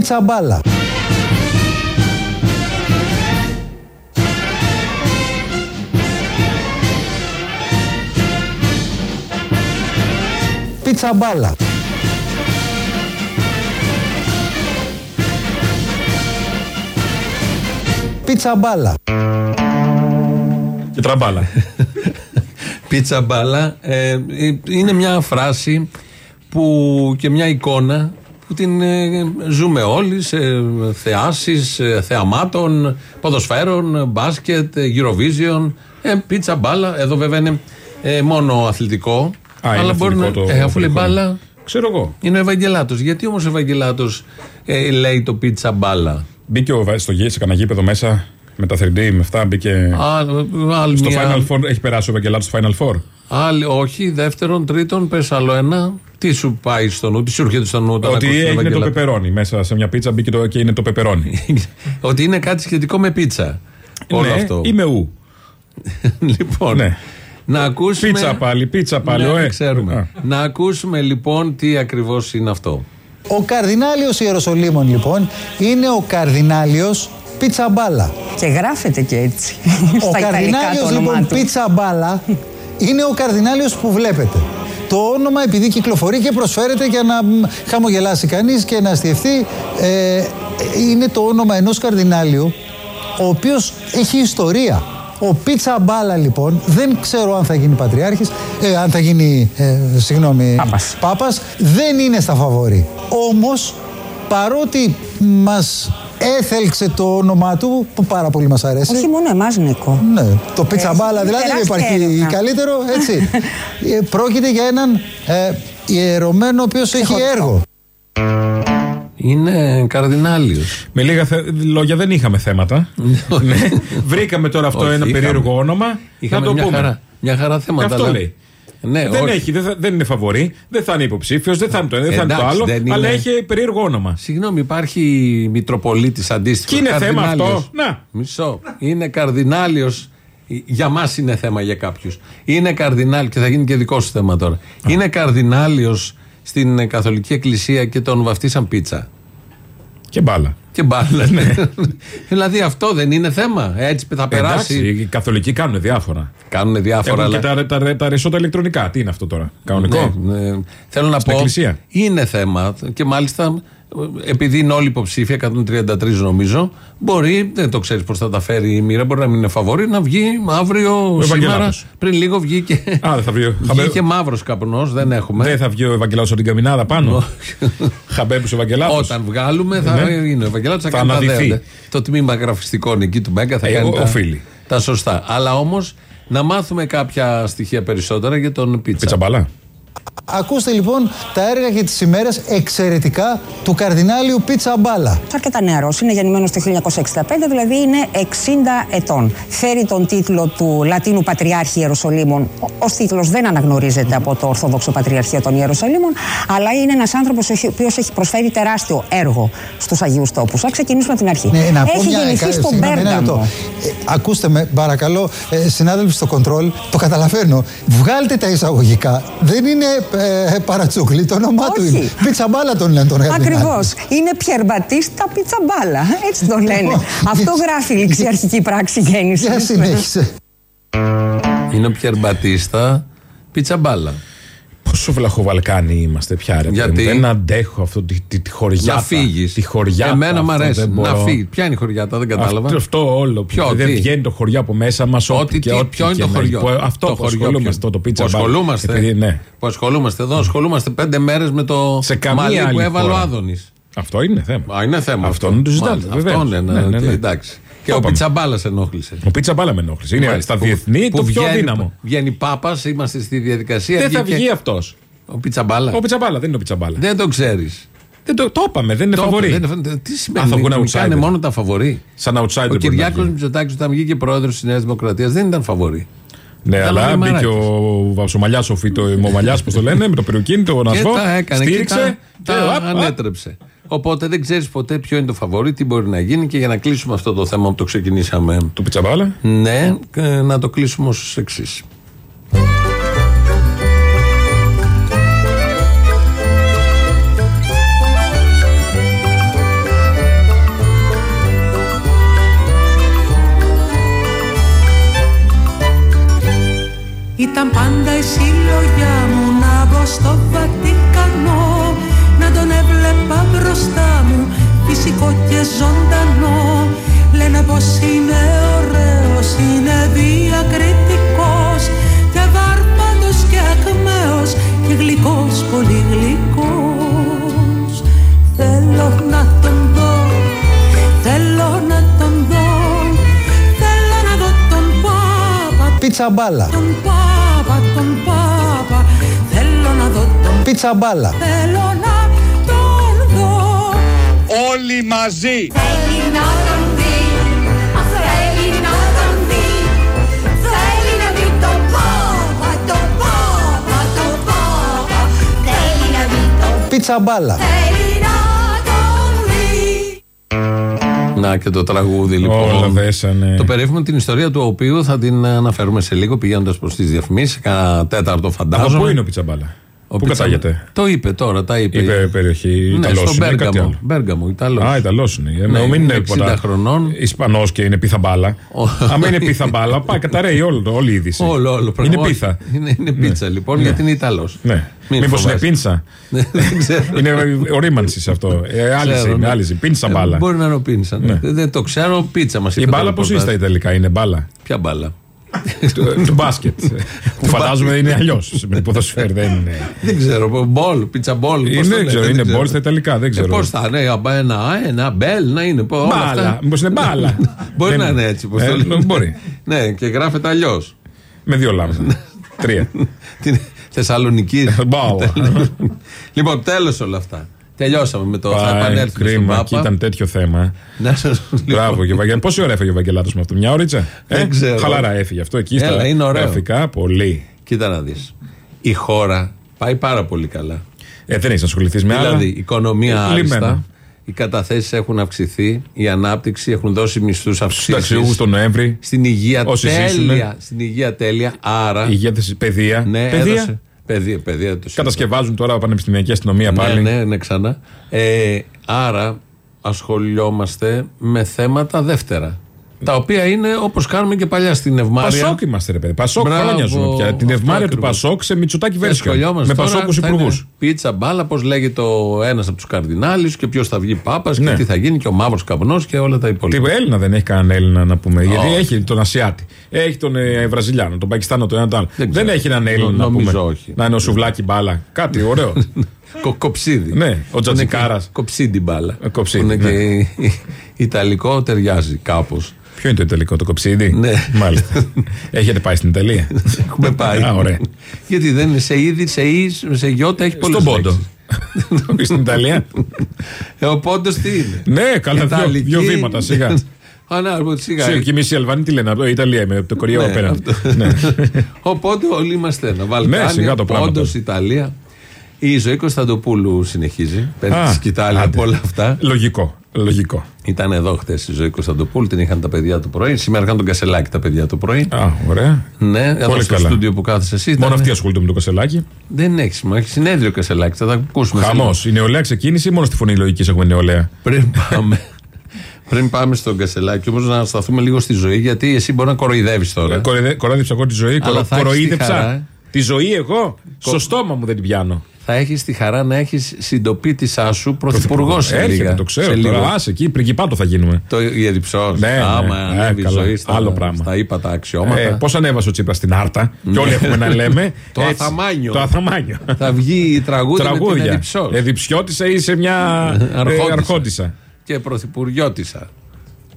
πίτσα μπάλα. Πίτσα μπάλα. Πίτσα μπάλα. Και τραμπάλα. Πίτσα μπάλα ε, είναι μια φράση που και μια εικόνα που την ε, ζούμε όλοι σε θεάσεις ε, θεαμάτων, ποδοσφαίρων, μπάσκετ, ε, Eurovision, ε, πίτσα μπάλα. Εδώ βέβαια είναι ε, μόνο αθλητικό. Α, είναι μπορεί να. αθλητικό το ε, αφού λέει περιεχόμενο. μπάλα, Ξέρω εγώ. είναι ο Ευαγγελάτος. Γιατί όμως ο Ευαγγελάτος ε, λέει το πίτσα μπάλα; Μπήκε ο Βάζη στο γης, σε κανένα γήπεδο μέσα με τα 3D, με αυτά. Μπήκε. Α, άλλη στο μια- Final Four έχει περάσει ο Βαγγελάτο στο Final Four. Άλλη, όχι, δεύτερον, τρίτον, πες άλλο ένα. Τι σου πάει στο νου, τι σου έρχεται στο νου όταν Ότι ακούς τον έγινε το Ευαγγελάτο. πεπερώνι. Μέσα σε μια πίτσα μπήκε το, και είναι το πεπερώνι. Ότι είναι κάτι σχετικό με πίτσα. Όλο ναι, αυτό. Ή με ου. λοιπόν, Ναι. να ακούσουμε. Πίτσα πάλι, πίτσα πάλι. Ναι, ωε. ξέρουμε. Α. Να ακούσουμε λοιπόν τι ακριβώς είναι αυτό. Ο καρδινάλιος Ιεροσολύμων λοιπόν είναι ο καρδινάλιος Πιτσαμπάλα. Και γράφεται και έτσι. Ο Στα Ιταλικά το καρδινάλιος όνομά λοιπόν του. Πιτσαμπάλα είναι ο καρδινάλιος που βλέπετε. Το όνομα επειδή κυκλοφορεί και προσφέρεται για να μ, χαμογελάσει κανείς και να αστιευτεί ε, είναι το όνομα ενός καρδινάλιου ο οποίος έχει ιστορία. Ο Πίτσα Μπάλα λοιπόν δεν ξέρω αν θα γίνει πατριάρχης, ε, αν θα γίνει, ε, συγγνώμη, Πάπας. Πάπας, δεν είναι στα φαβορή. Όμως παρότι μας έθελξε το όνομά του που πάρα πολύ μας αρέσει. Όχι μόνο εμάς Νίκο. Ναι, το πιτσαμπάλα Ε, δηλαδή δεν τεράστια υπάρχει έρευνα. καλύτερο, έτσι. Ε, Πρόκειται για έναν ε, ιερωμένο ο οποίος έχει έργο. Είναι καρδινάλιος. Με λίγα θε- λόγια δεν είχαμε θέματα. ναι. Βρήκαμε τώρα αυτό Όχι, ένα είχαμε. περίεργο όνομα. Είχαμε να το μια πούμε. χαρά, μια χαρά θέματα. Αυτό αλλά- λέει. Ναι, δεν, όχι. έχει, δεν, θα- δεν είναι φαβορή, δεν θα είναι υποψήφιος, δεν θα είναι το ένα, δεν θα είναι το Εντάξει, άλλο. δεν Αλλά είναι. έχει περίεργο όνομα. Συγγνώμη, υπάρχει Μητροπολίτης αντίστοιχος. Και είναι θέμα Καρδινάλιος. αυτό. Να. Μισό. Είναι καρδινάλιος. Για μας είναι θέμα για κάποιους. Είναι καρδινάλιο και θα γίνει και δικό σου θέμα τώρα. Είναι καρδινάλιος στην ε, Καθολική Εκκλησία και τον βαφτίσαν πίτσα. Και μπάλα. Και μπάλα. ναι. δηλαδή αυτό δεν είναι θέμα. Έτσι θα περάσει. Εντάξει, οι καθολικοί κάνουν διάφορα. Κάνουν διάφορα. Έχουν και αλλά- τα, τα, τα ρεσότα ηλεκτρονικά. Τι είναι αυτό τώρα, κανονικό; Ναι, ναι. Θέλω να Στην πω. εκκλησία. Είναι θέμα και μάλιστα επειδή είναι όλοι υποψήφοι, 133 νομίζω, μπορεί, δεν το ξέρεις πώς θα τα φέρει η μοίρα, μπορεί να μην είναι φαβορή, να βγει αύριο σήμερα. Ευαγγελάτος. Πριν λίγο βγήκε. Α, δεν θα βγει. ο Βγήκε Χαμπέ- μαύρος καπνός, δεν έχουμε. Δεν θα βγει ο Ευαγγελάτο από την καμινάδα πάνω. Χαμπέμπου ο Ευαγγελάτο. Όταν βγάλουμε θα Ναι. είναι ο Ευαγγελάτος, θα, Θα κάνει τα αναδυθεί. δέοντα. Το τμήμα γραφιστικών εκεί του Μέγκα θα Ε, κάνει ο- τα, οφείλει. τα σωστά. Αλλά όμως να μάθουμε κάποια στοιχεία περισσότερα για τον Πίτσα. Πιτσαμπαλά. Ακούστε λοιπόν τα έργα και τις ημέρες εξαιρετικά του καρδινάλιου Πίτσα Μπάλα. Αρκετά νεαρός, είναι γεννημένος το 1965, δηλαδή είναι 60 ετών. Φέρει τον τίτλο του Λατίνου Πατριάρχη Ιεροσολύμων. Ο ως τίτλος δεν αναγνωρίζεται από το Ορθόδοξο Πατριαρχείο των Ιεροσολύμων, αλλά είναι ένας άνθρωπος ο οποίος έχει προσφέρει τεράστιο έργο στους Αγίους Τόπους. Α ξεκινήσουμε από την αρχή. Ναι, να πω έχει μια- γεννηθεί κα- στον συγγνώμη, ένα λεπτό. Πέργαμο. Ε, ακούστε με, παρακαλώ, ε, συνάδελφοι στο κοντρόλ, το καταλαβαίνω. Βγάλτε τα εισαγωγικά. Δεν είναι ε, παρατσούκλι, το όνομά του Όχι. είναι. Πιτσαμπάλα τον λένε τον καρδινάλ. Ακριβώς. Είναι Πιερμπατίστα Πιτσαμπάλα. Έτσι τον λένε. Λοιπόν, Αυτό γράφει η ληξιαρχική πράξη γέννηση. Για συνέχισε. Είναι ο Πιέρ Μπατίστα Πιτσαμπάλα. Πόσο βλαχοβαλκάνοι είμαστε πια, ρε. Γιατί; παιδί μου. Δεν αντέχω αυτό τη, τη, τη χωριά. Να φύγεις. Τη χωριά. Εμένα μου αρέσει. Να φύγεις. Ποια είναι η χωριάτα, δεν κατάλαβα. Αυτό, αυτό όλο. Ποιο, που δεν τι; βγαίνει το χωριό από μέσα μας. Ό,τι τι, ποιο είναι το χωριό; αυτό το που ασχολούμαστε. ποιο- Το, το πίτσα που μπαρ. ασχολούμαστε; Επειδή, ναι. Που ασχολούμαστε εδώ. Ασχολούμαστε πέντε μέρες με το Σε καμία μαλλί που άλλη έβαλε ο χώρα. Άδωνης. Αυτό είναι θέμα. Α, είναι θέμα. Αυτό να το ζητάτε, Μάλιστα, βεβαίως. Αυτό είναι. Ναι, ναι, ναι. Εντάξει. Και Το ο είπαμε. Πιτσαμπάλας ενόχλησε. Ο πίτσα μπάλα με ενόχλησε. Είναι Μάλιστα, στα που- διεθνή που το πιο βγαίνει- δύναμο. Βγαίνει Πάπας, είμαστε στη διαδικασία. Δεν θα βγήκε βγει αυτός. Ο Πιτσαμπάλα. Ο πίτσα μπάλα δεν είναι ο πίτσα μπάλα. Δεν το ξέρεις. Δεν το, το είπαμε, δεν είναι φαβορή. Τι σημαίνει, Α, θα βγουν γενικά outsider. είναι μόνο τα φαβορή. Σαν outsider. Ο μπορεί να Κυριάκος βγει. Μητσοτάκης, όταν βγήκε πρόεδρος της Νέας Δημοκρατίας, δεν ήταν φαβορή. Ναι, Ήταν αλλά ο μπήκε Μαράκης. ο Βαυσομαλιά, ο Φίτο Μομαλιάς, πώς το λένε, με το πυροκίνητο, ο Και Νασβό. τα έκανε και Στήριξε. τα, και τα απ, απ. ανέτρεψε. Οπότε δεν ξέρεις ποτέ ποιο είναι το φαβορή, τι μπορεί να γίνει. Και για να κλείσουμε αυτό το θέμα που το ξεκινήσαμε. Του πιτσαβάλα. Ναι, ε, να το κλείσουμε ως εξής. Ήταν πάντα η συλλογιά μου να μπω στο Βατικανό έβλεπα μπροστά μου φυσικό και ζωντανό. Λένε πως είναι ωραίος, είναι διακριτικός. Και βάρπαντος και ακμαίος και γλυκός, πολύ γλυκός. Θέλω να τον δω, θέλω να τον δω. Θέλω να δω τον Πάπα, Πίτσα μπάλα. τον Πάπα, τον Πάπα. Θέλω να δω τον Πίτσα μπάλα. Θέλω να τον δω Όλοι μαζί. Θέλει να τον δει Θέλει να τον δει Θέλει να δει τον Πάπα Τον Πάπα, τον Πάπα Θέλει να δει τον Πίτσα μπάλα. Θέλει να τον δει Να και το τραγούδι λοιπόν. Όλα δέσανε. Το περίφημο την ιστορία του οποίου θα την αναφέρουμε σε λίγο πηγαίνοντας προς τις διαφημίσεις. Κάνα τέταρτο φαντάζομαι. Από πού είναι ο Πιτσαμπάλα. Ο Πού Πιτσαμπα- κατάγεται; Το είπε τώρα, τα είπε. Είπε περιοχή Ναι, Ιταλός στο είναι ή κάτι Μπέργαμο. άλλο. Μπέργαμο, Ιταλός. Α, Ιταλός είναι. Ε, Ναι, μην είναι 60 τίποτα. χρονών. Ισπανός και είναι πίθα μπάλα. Αν είναι πίθα μπάλα, πάει καταραίει όλο, το- όλη η είδηση. Όλο, όλο. Είναι πράγμα. πίθα. Είναι, είναι πίτσα λοιπόν, γιατί είναι Ιταλός. Ναι. Μήπως είναι πίνσα. Δεν ξέρω. είναι ορίμανσης σε αυτό. Ε, Άλυζε Ξέρω, είναι, ναι. άλυζε. Πίνσα Ε, μπάλα. Μπορεί να είναι ο πίνσα. ναι. Δεν, δεν το ξέρω, πίτσα μας Η μπάλα πώ είναι στα Ιταλικά, είναι μπάλα; Ποια μπάλα; Του, του μπάσκετ. που φαντάζομαι είναι αλλιώς. Με ποδοσφαίρ δεν είναι. Δεν ξέρω, μπολ, πίτσα μπολ. πώς Είναι, το δεν λένε, ξέρω, δεν είναι ξέρω. μπολ στα Ιταλικά, δεν Ε, ξέρω. Πώς θα είναι, αμπά, ένα Α, ένα μπέλ να είναι. πώς, όλα αυτά. Μπάλα. Μήπως είναι μπάλα. Μπορεί Δεν- να είναι έτσι. Πώς Ε, το λένε. Μπορεί. Ναι, και γράφεται αλλιώς. Με δύο λάμδα. Τρία. Την Θεσσαλονική. Μπάλα. λοιπόν, τέλος όλα αυτά. Τελειώσαμε με το. θα Πάει, επανέλθουμε στον Κρίμα, και Πάπα. ήταν τέτοιο θέμα. Να σας- Μπράβο, και Βαγγέλη. Πόση ώρα έφεγε ο Βαγγελάτος με αυτό, μια ώριτσα. Δεν ξέρω. Χαλαρά έφυγε αυτό εκεί Έλα, στα είναι ωραίο. γραφικά. Πολύ. Κοίτα να δεις. Η χώρα πάει πάρα πολύ καλά. Ε, δεν έχεις ασχοληθείς με άλλα; Δηλαδή, η οικονομία Ε, άριστα. λιμένα. Οι καταθέσεις έχουν αυξηθεί. Η ανάπτυξη έχουν δώσει μισθούς Στου αυξήσει. ταξιούχου τον Νοέμβρη. Στην υγεία Όσοι ζήσουνε. τέλεια. Στην υγεία τέλεια. Άρα. Υγεία, της- παιδεία. Ναι, παιδεία. έδωσε. Παιδεία, παιδεία. Το Κατασκευάζουν τώρα πανεπιστημιακή αστυνομία Ναι, πάλι. ναι, ναι, ξανά. Ε, άρα ασχολιόμαστε με θέματα δεύτερα. Τα οποία είναι όπως κάνουμε και παλιά στην Ευμάρεια. Πασόκ είμαστε, ρε παιδί. Πασόκ Μπράβο. χρόνια ζούμε πια. Την Αυτό ευμάρεια του ακριβώς. Πασόκ σε Μητσοτάκη Και Βέρσιο. ασχολιόμαστε Με τώρα, Πασόκου θα υπουργούς. είναι Πίτσα μπάλα, πώς λέγεται ο ένας από τους καρδινάλους και ποιος θα βγει Πάπας Ναι. και τι θα γίνει και ο μαύρος καπνός και όλα τα υπόλοιπα. Τι Έλληνα δεν έχει κανέναν Έλληνα να πούμε. Γιατί Όχι. έχει τον Ασιάτη, έχει τον ε, Βραζιλιάνο, τον Πακιστάνο, το ένα το άλλο. Δεν Δεν, ξέρω. έχει έναν Έλληνα Νο- να πούμε. νομίζω όχι. Να είναι ο Σουβλάκι μπάλα. Κάτι ωραίο. Κο, κοψίδι. Ναι, ο Τζατζικάρας. Είναι και Κοψίδι μπάλα. Ε, κοψίδι, Είναι ναι. και Ιταλικό ταιριάζει κάπως. Ποιο είναι το Ιταλικό, το κοψίδι; Ναι. Μάλιστα. Έχετε πάει στην Ιταλία; Έχουμε πάει. Α, ωραία. Γιατί δεν είναι σε είδη, σε ει, σε γιώτα έχει πολλές Στον πόντο. στην Ιταλία; Ε, ο πόντος τι είναι; ναι, καλά, δύο, Ιταλική. δύο βήματα σιγά. Α, ναι, από τη σιγά. Σιγά, Και εμεί οι Αλβανοί τι λένε, από το Ιταλία είμαι, από το Κοριαίο Ναι, απέναντι. αυτό. Ναι. Οπότε όλοι είμαστε ένα. Βαλκάνια, Ναι, σιγά το πράγμα Πόντος, τώρα. Ιταλία. Η ζωή Κωνσταντοπούλου συνεχίζει. Παίρνει Α, τη σκητάλη άντε. από όλα αυτά. Λογικό. Λογικό. Ήταν εδώ χθε η ζωή Κωνσταντοπούλου, την είχαν τα παιδιά το πρωί. Σήμερα είχαν τον Κασελάκη τα παιδιά το πρωί. Α, ωραία. Ναι, εδώ Πολύ στο καλά. στούντιο που κάθεσαι εσύ. Μόνο ήταν- αυτοί ασχολούνται με το κασελάκι. Δεν έχει σημασία. Έχει συνέδριο ο Κασελάκης. Θα τα ακούσουμε. σε Χαμός. λίγο. Η νεολαία ξεκίνησε ή μόνο στη φωνή λογικής έχουμε νεολαία; Πριν πάμε. Πριν πάμε στον Κασελάκη, όμως να σταθούμε λίγο στη ζωή, γιατί εσύ μπορεί να κοροϊδεύεις τώρα. Κοροϊδε- Κορόιδεψα εγώ τη ζωή. Αλλά κορο- θα έχεις τη Κοροϊδεψα. χαρά, ε. Τη ζωή εγώ; Στο στόμα μου δεν την πιάνω. Θα έχεις τη χαρά να έχεις συντοπίτησά σου πρωθυπουργό σε Έρχεται, λίγα. το ξέρω. σε λίγο. Τώρα, άσε εκεί, πριγκιπάτο θα γίνουμε. Το ιεριψός. Ναι, ναι. Άμα Ε, ανέβει η καλά. ζωή στα, Άλλο πράγμα. στα είπα τα αξιώματα. Ε, Πώς ανέβασε ο Τσίπρας στην Άρτα, και όλοι έχουμε να λέμε. Το έτσι. Αθαμάνιο. Το Αθαμάνιο. Θα βγει η τραγούδια, με την Τραγούδια. Εδιψός. Εδιψιώτησα ή σε μια ε, Αρχόντισσα. αρχόντισσα. Και πρωθυπουργιώτησα.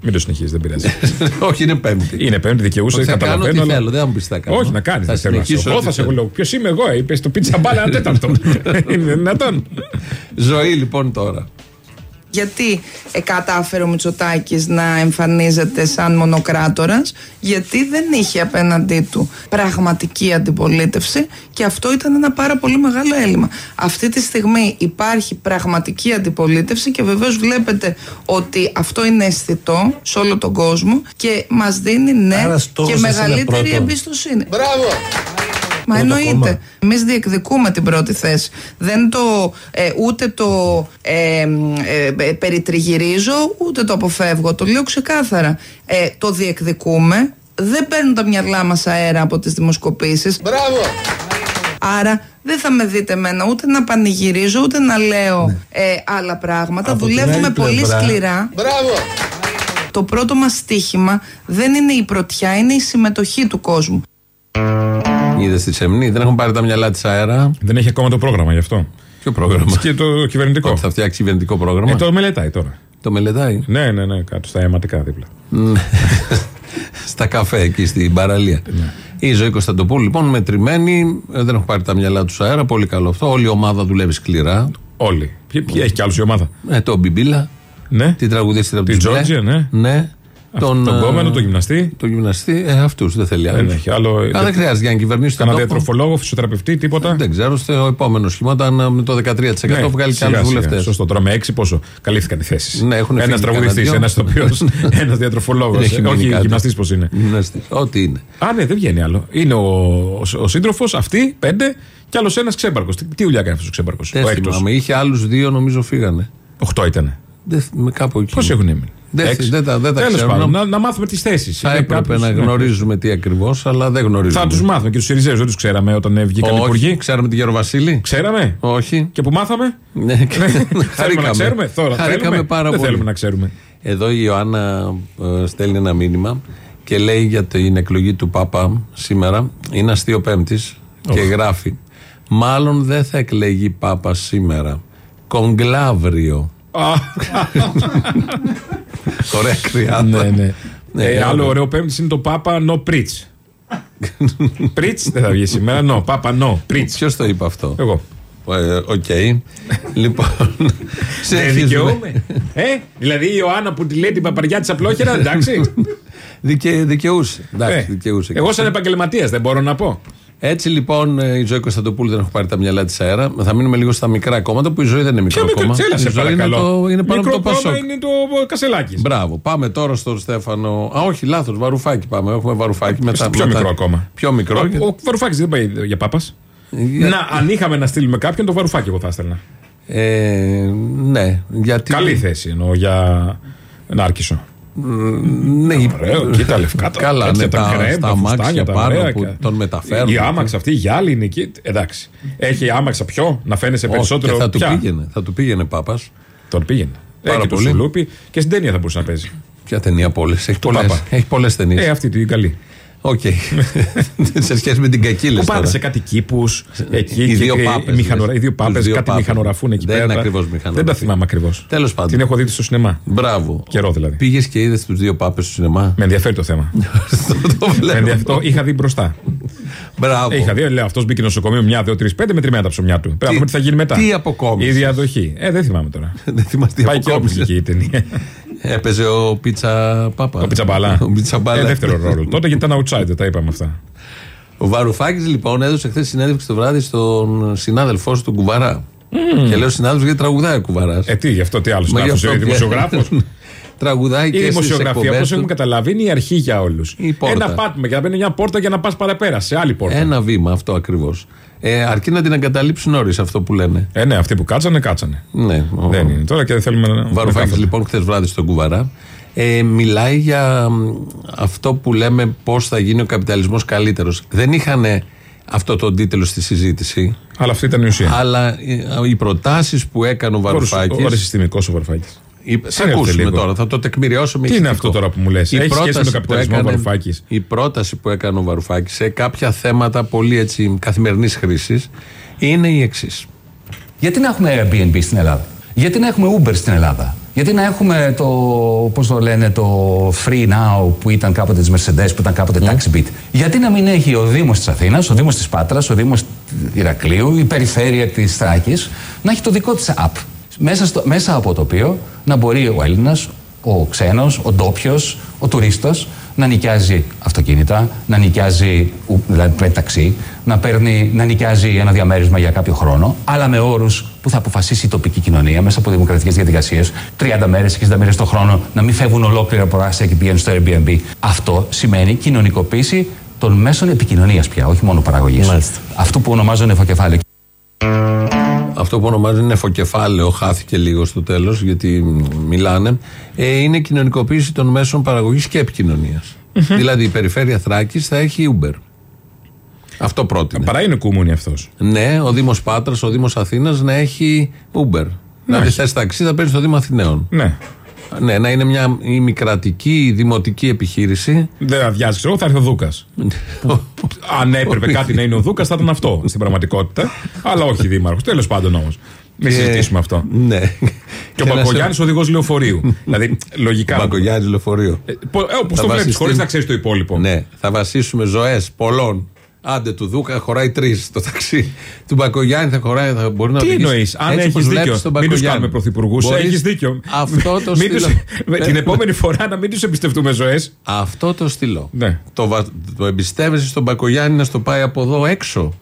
Μην το συνεχίζεις, δεν πειράζει. Όχι, είναι πέμπτη. Είναι πέμπτη, δικαιούσε, θα κάνω καταλαβαίνω. ό,τι αλλά- θέλω, δεν θα μου πεις τι θα κάνω. Όχι, να κάνεις. Θα συνεχίσω. Εγώ ό,τι θα σε θέλω. λέω. Ποιος είμαι εγώ, είπες στο πίτσα μπάλα ένα τέταρτο. Είναι δυνατόν. Ζωή λοιπόν τώρα. Γιατί ε, κατάφερε ο Μητσοτάκης να εμφανίζεται σαν μονοκράτορας; Γιατί δεν είχε απέναντί του πραγματική αντιπολίτευση και αυτό ήταν ένα πάρα πολύ μεγάλο έλλειμμα. Αυτή τη στιγμή υπάρχει πραγματική αντιπολίτευση και βεβαίως βλέπετε ότι αυτό είναι αισθητό σε όλο τον κόσμο και μας δίνει ναι Άρα στόχος και σας είναι μεγαλύτερη πρώτο. εμπιστοσύνη. Μπράβο! Μα Πρώτο εννοείται. κόμμα. Εμείς διεκδικούμε την πρώτη θέση. Δεν το, ε, ούτε το ε, ε, ε, περιτριγυρίζω, ούτε το αποφεύγω. Το λέω ξεκάθαρα. Ε, το διεκδικούμε δεν παίρνουν τα μυαλά μας αέρα από τις δημοσκοπήσεις. Μπράβο! Άρα δεν θα με δείτε εμένα ούτε να πανηγυρίζω ούτε να λέω ε, άλλα πράγματα. Από την Δουλεύουμε άλλη πολύ πλευρά- σκληρά. Μπράβο! Το πρώτο μας στίχημα δεν είναι η πρωτιά, είναι η συμμετοχή του κόσμου. Είδες τη Σεμνή, δεν έχουν πάρει τα μυαλά της αέρα; Δεν έχει ακόμα το πρόγραμμα γι' αυτό. Ποιο πρόγραμμα; Και το κυβερνητικό. Ότι θα φτιάξει κυβερνητικό πρόγραμμα; Ε, το μελετάει τώρα. Το μελετάει; Ναι, ναι, ναι, κάτω στα αιματικά δίπλα. Στα καφέ εκεί στην παραλία. Η ζωή Κωνσταντοπούλου λοιπόν μετρημένη, ε, δεν έχουν πάρει τα μυαλά τους αέρα. Πολύ καλό αυτό. Όλη η ομάδα δουλεύει σκληρά. Όλοι. Ποιοι ποιοι έχει κι άλλους η ομάδα; Ε, τον Μπιμπίλα, Ναι. την τραγουδίστρια από Την τους Μπλε. Τζόρτζια, ναι. ναι. Τον, τον ε, κόμενο, τον γυμναστή. τον γυμναστή, ε, αυτούς δεν θέλει άλλου. Δεν έχει άλλο. Α, δεν χρειάζεται για να κυβερνήσει τον Κανένα τόπο. διατροφολόγο, φυσιοθεραπευτή, τίποτα. Δεν ξέρω, στο επόμενο σχήμα όταν ε, με το 13% Ναι, βγάλει και σιγά, άλλους σιγά. βουλευτές. Σωστό. Τώρα με έξι πόσο καλύφθηκαν οι θέσεις. Ναι, έχουν ένας φύγει τραγουδιστής, κανένα ένας δυο. ηθοποιός, ένας διατροφολόγος. Δεν έχει μείνει Όχι, κάτι. γυμναστής πώς είναι. Ό,τι είναι. Α, ναι, δεν βγαίνει άλλο. Είναι ο, ο, ο σύντροφος, αυτή, πέντε, και άλλος ένας ξέμπαρκος. Τι, τι δουλειά κάνει αυτός ο ξέμπαρκος. Δεν Ο έκτος; θυμάμαι. Είχε άλλους δύο νομίζω φύγανε. Οχτώ ήταν. Δεν, με κάπου εκεί. Πόσοι έχουν έμεινει. Δεν- Έξι. δεν τα- δεν τα Τέλος ξέρω. πάντων, Να- να, να μάθουμε τις θέσεις. Θα έπρεπε να γνωρίζουμε τι ακριβώς, αλλά δεν γνωρίζουμε. Θα τους μάθουμε και τους Σιριζέους, δεν τους ξέραμε όταν ε, βγήκαν οι Όχι, υπουργοί. ξέραμε τη Γεροβασίλη. Ξέραμε. Όχι. Και που μάθαμε. Ναι, και- Θέλουμε να ξέρουμε. Τώρα Χαρήκαμε θέλουμε. πάρα δεν πολύ. θέλουμε να ξέρουμε. Εδώ η Ιωάννα ε, στέλνει ένα μήνυμα και λέει για την εκλογή του Πάπα σήμερα. Είναι αστείο Πέμπτης και γράφει. Μάλλον δεν θα εκλεγεί Πάπα σήμερα. Κονκλάβιο. Ωραία κρυάδα. ναι, ναι. Ναι, Ε, ναι. άλλο ωραίο πέμπτης είναι το Πάπα No Preach. Preach δεν θα βγει σήμερα. No, Πάπα No Preach. Ποιος το είπε αυτό; Εγώ. Ε, Οκ. λοιπόν. Δεν συνεχίζουμε. δικαιούμαι. Ε, δηλαδή η Ιωάννα που τη λέει την παπαριά της απλόχερα, εντάξει. Δικαι, δικαιούσε. Εντάξει, Ε, δικαιούσε. Εγώ σαν επαγγελματίας δεν μπορώ να πω. Έτσι λοιπόν ε, η ζωή Κωνσταντοπούλου δεν έχει πάρει τα μυαλά της αέρα. Θα μείνουμε λίγο στα μικρά κόμματα που η ζωή δεν είναι μικρό Ποιο μικρό κόμμα. τσέλα η σε ζωή είναι, παρακαλώ. το, είναι πάνω Μικρό από το κόμμα Πασόκ. είναι το Κασελάκης. Μπράβο. Πάμε τώρα στον Στέφανο. Α, όχι, λάθος. Βαρουφάκι πάμε. Έχουμε βαρουφάκι μετά. Πιο μετά- μικρό ακόμα. Πιο μικρό. Ο, ο Βαρουφάκης δεν πάει για πάπας. Για- Να, αν είχαμε να στείλουμε κάποιον, το Βαρουφάκη εγώ θα έστελνα. Ε, ναι, γιατί. Καλή θέση εννοώ για να άρχισω. Ναι, η- Ωραίο, κοίτα λευκά τα Καλά, τέτοια, ναι, τα τα, κρέμ, στα τα αμάξια φουστάνια, τα πάνω ωραία που και- τον μεταφέρουν. Η άμαξα αυτή, η γυάλη είναι εκεί. Εντάξει. Έχει άμαξα πιο, να φαίνεσαι Όχι, περισσότερο. και θα του πια. πήγαινε. Θα του πήγαινε Πάπας. Τον πήγαινε. Πάρα Έχει το πολύ. σουλούπι και στην ταινία θα μπορούσε να παίζει. Ποια ταινία από όλε. Έχει Το πολλές Πάπα. έχει πολλές ταινίες. Ε, αυτή την καλή. Οκ. σε σχέση με την κακή λες Που πάνε τώρα. σε κάτι κήπους εκεί. Οι και- δύο και πάπες, μηχανορα- λες. Οι δύο Τους πάπες, δύο κάτι πάπες. μηχανογραφούν εκεί Δεν πέρα. είναι ακριβώς μηχανογραφοί. Δεν τα θυμάμαι ακριβώς. Τέλος πάντων. Την έχω δει στο σινεμά. Μπράβο. Καιρό δηλαδή. Πήγες και είδες τους δύο πάπες στο σινεμά; Με ενδιαφέρει το θέμα. το Με βλέπω. ενδιαφέρει- το είχα δει μπροστά. Μπράβο. Ε, Είχα δει, λέω αυτός μπήκε νοσοκομείο μια, δύο, τρεις, πέντε μετρημένα τα ψωμιά του. Πρέπει να δούμε τι θα γίνει μετά. τι αποκόμισες; Η διαδοχή. Ε, δεν θυμάμαι τώρα. Δεν θυμάστε τι Πάει και αποκόμισες. όπου η ταινία. Έπαιζε ο Πίτσα Πάπα. Ο Πιτσαμπαλά. Ο Πιτσαμπαλά. Ε, δεύτερο ρόλο. Τότε γιατί ήταν outsider, τα είπαμε αυτά. Ο Βαρουφάκης λοιπόν έδωσε χθες συνέντευξη το βράδυ στον συνάδελφό του τον Κουβαρά. Και λέω συνάδελφος γιατί τραγουδάει ο Κουβαράς; Ε, τι, γι' αυτό τι άλλο συνάδελφος. Είναι δημοσιογράφος; Τραγουδάει Η και στις δημοσιογραφία, όπως εκπομπές έχουμε του. καταλάβει, είναι η αρχή για όλους. Η πόρτα. Ένα πάτημα για να μπαίνει μια πόρτα για να πας παραπέρα σε άλλη πόρτα. Ένα βήμα αυτό ακριβώς. Ε, αρκεί να την εγκαταλείψουν νωρίς αυτό που λένε. Ε, ναι, αυτοί που κάτσανε, κάτσανε. Ναι, ο- Δεν είναι τώρα και δεν θέλουμε να. Βαρουφάκης να κάθονται. λοιπόν χθες βράδυ στον Κουβαρά ε, μιλάει για μ, αυτό που λέμε πώς θα γίνει ο καπιταλισμός καλύτερος. Δεν είχαν αυτό τον τίτλο στη συζήτηση, Αλλά αυτή ήταν η ουσία. αλλά ε, οι προτάσεις που έκανε ο Βαρουφάκη. Ωραία, συστημικός ο Βαρουφάκης. Θα Συγγνώμη ακούσουμε λίγο. τώρα, θα το τεκμηριώσω με Τι είναι ηχητικό. αυτό τώρα που μου λες; Η Έχεις σχέση με πρόταση τον που καπιταλισμό ο έκανε- Βαρουφάκης; Η πρόταση που έκανε ο Βαρουφάκης σε κάποια θέματα πολύ έτσι καθημερινής χρήσης είναι η εξής. Γιατί να έχουμε Airbnb στην Ελλάδα; Γιατί να έχουμε Uber στην Ελλάδα; Γιατί να έχουμε το, πώς το λένε, το Free Now που ήταν κάποτε της Mercedes, που ήταν κάποτε TaxiBit. Γιατί να μην έχει ο Δήμος της Αθήνας, ο Δήμος της Πάτρας, ο Δήμος Ηρακλείου, η περιφέρεια της Θράκης, να έχει το δικό της app; Μέσα, στο, μέσα από το οποίο να μπορεί ο Έλληνας, ο ξένος, ο ντόπιος, ο τουρίστας να νοικιάζει αυτοκίνητα, να νοικιάζει ου- δηλαδή με ταξί, να, παίρνει, να νοικιάζει ένα διαμέρισμα για κάποιο χρόνο, αλλά με όρους που θα αποφασίσει η τοπική κοινωνία μέσα από δημοκρατικές διαδικασίες. 30 μέρες, 60 μέρες το χρόνο, να μην φεύγουν ολόκληρα προάστια και πηγαίνουν στο Airbnb. Αυτό σημαίνει κοινωνικοποίηση των μέσων επικοινωνίας πια, όχι μόνο παραγωγής. Μάλιστα. Αυτό που ονομάζω νεφοκεφάλαιο. Αυτό που ονομάζουν νεφοκεφάλαιο χάθηκε λίγο στο τέλος, γιατί μ, μιλάνε. Ε, είναι κοινωνικοποίηση των μέσων παραγωγής και επικοινωνίας. Δηλαδή η περιφέρεια Θράκης θα έχει Uber. Αυτό πρότεινε. Παρά είναι κουμούνι αυτός. Ναι, ο Δήμος Πάτρας, ο Δήμος Αθήνας να έχει Uber. Να έχει. θες ταξί, θα παίρνεις στο Δήμο Αθηναίων. Ναι. Ναι, να είναι μια ημικρατική, δημοτική επιχείρηση. Δεν αδειάζει, ξέρω, θα έρθει ο Δούκας. Αν έπρεπε κάτι να είναι ο Δούκας, θα ήταν αυτό στην πραγματικότητα. Αλλά όχι δήμαρχος. Τέλος πάντων όμως. Μην Και- συζητήσουμε αυτό. Ναι. Και ο Μπακογιάννης οδηγός λεωφορείου. δηλαδή, λογικά. Μπακογιάννης λεωφορείο. Όπως Θα το βλέπεις, βασιστεί- χωρίς να ξέρεις το υπόλοιπο. Ναι, θα βασίσουμε ζωές πολλών. Άντε του Δούκα χωράει τρεις το ταξί. Του Μπακογιάννη θα χωράει, θα μπορεί να Τι οδηγήσει. εννοείς, αν Έτσι έχεις όπως βλέπεις δίκιο. τον Μην τους Μπακογιάννη. κάνουμε πρωθυπουργούς. Μπορείς Έχεις δίκιο. Αυτό το Μην τους- στείλω. με την επόμενη φορά να μην τους εμπιστευτούμε ζωές. Αυτό το στείλω. Ναι. Το, βα- το εμπιστεύεσαι στον Μπακογιάννη να στο πάει από εδώ έξω;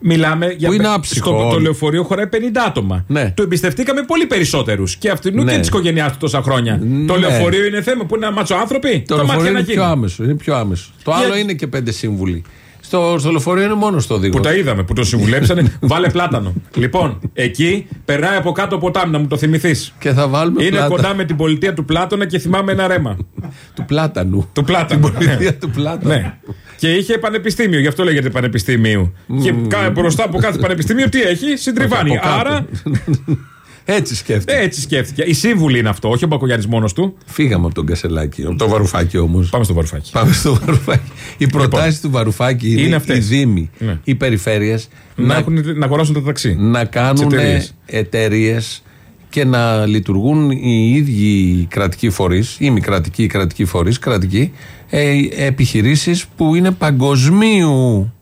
Μιλάμε για Που είναι πε- άψυχο. στο το λεωφορείο χωράει 50 άτομα. Ναι. Το εμπιστευτήκαμε πολύ περισσότερους. Και αυτού Ναι. και της οικογένειάς του τόσα χρόνια. Το Ναι. λεωφορείο είναι θέμα που είναι να μάτσο άνθρωποι. Το μάτια λεωφορείο να είναι πιο γίνει. άμεσο. Είναι πιο άμεσο. Το Για- άλλο είναι και πέντε σύμβουλοι. Στο, στο λεωφορείο είναι μόνος στο οδηγός. Που τα είδαμε, που το συμβουλέψανε. Βάλε πλάτανο. λοιπόν, εκεί περνάει από κάτω ποτάμι, να μου το θυμηθείς. Και θα βάλουμε Είναι πλάτα- κοντά με την πολιτεία του Πλάτωνα και θυμάμαι ένα ρέμα. του πλάτανου. του Πλάτανου. Την πολιτεία του πλάτανου. Ναι. Και είχε πανεπιστήμιο, γι' αυτό λέγεται πανεπιστήμιο. Και κα- μπροστά από κάθε πανεπιστήμιο τι έχει, συντριβάνι. Από κάτω. Άρα Έτσι σκέφτεται. έτσι σκέφτηκε. Η σύμβουλη είναι αυτό, όχι ο Μπακογιάννης μόνος του. Φύγαμε από τον Κασελάκη, από το βαρουφάκι όμως. Πάμε στο βαρουφάκι. Πάμε στο Βαρουφάκι. Οι προτάσεις του Βαρουφάκη είναι, Είναι αυτές. οι Δήμοι, Ναι. οι περιφέρειες Να, να, έχουν, να αγοράσουν το ταξί. να κάνουν Τις εταιρείες. εταιρείες και να λειτουργούν οι ίδιοι οι κρατικοί φορείς, ή μη κρατικοί, οι κρατικοί φορείς, κρατικοί, ε, επιχειρήσεις που είναι παγκοσμίου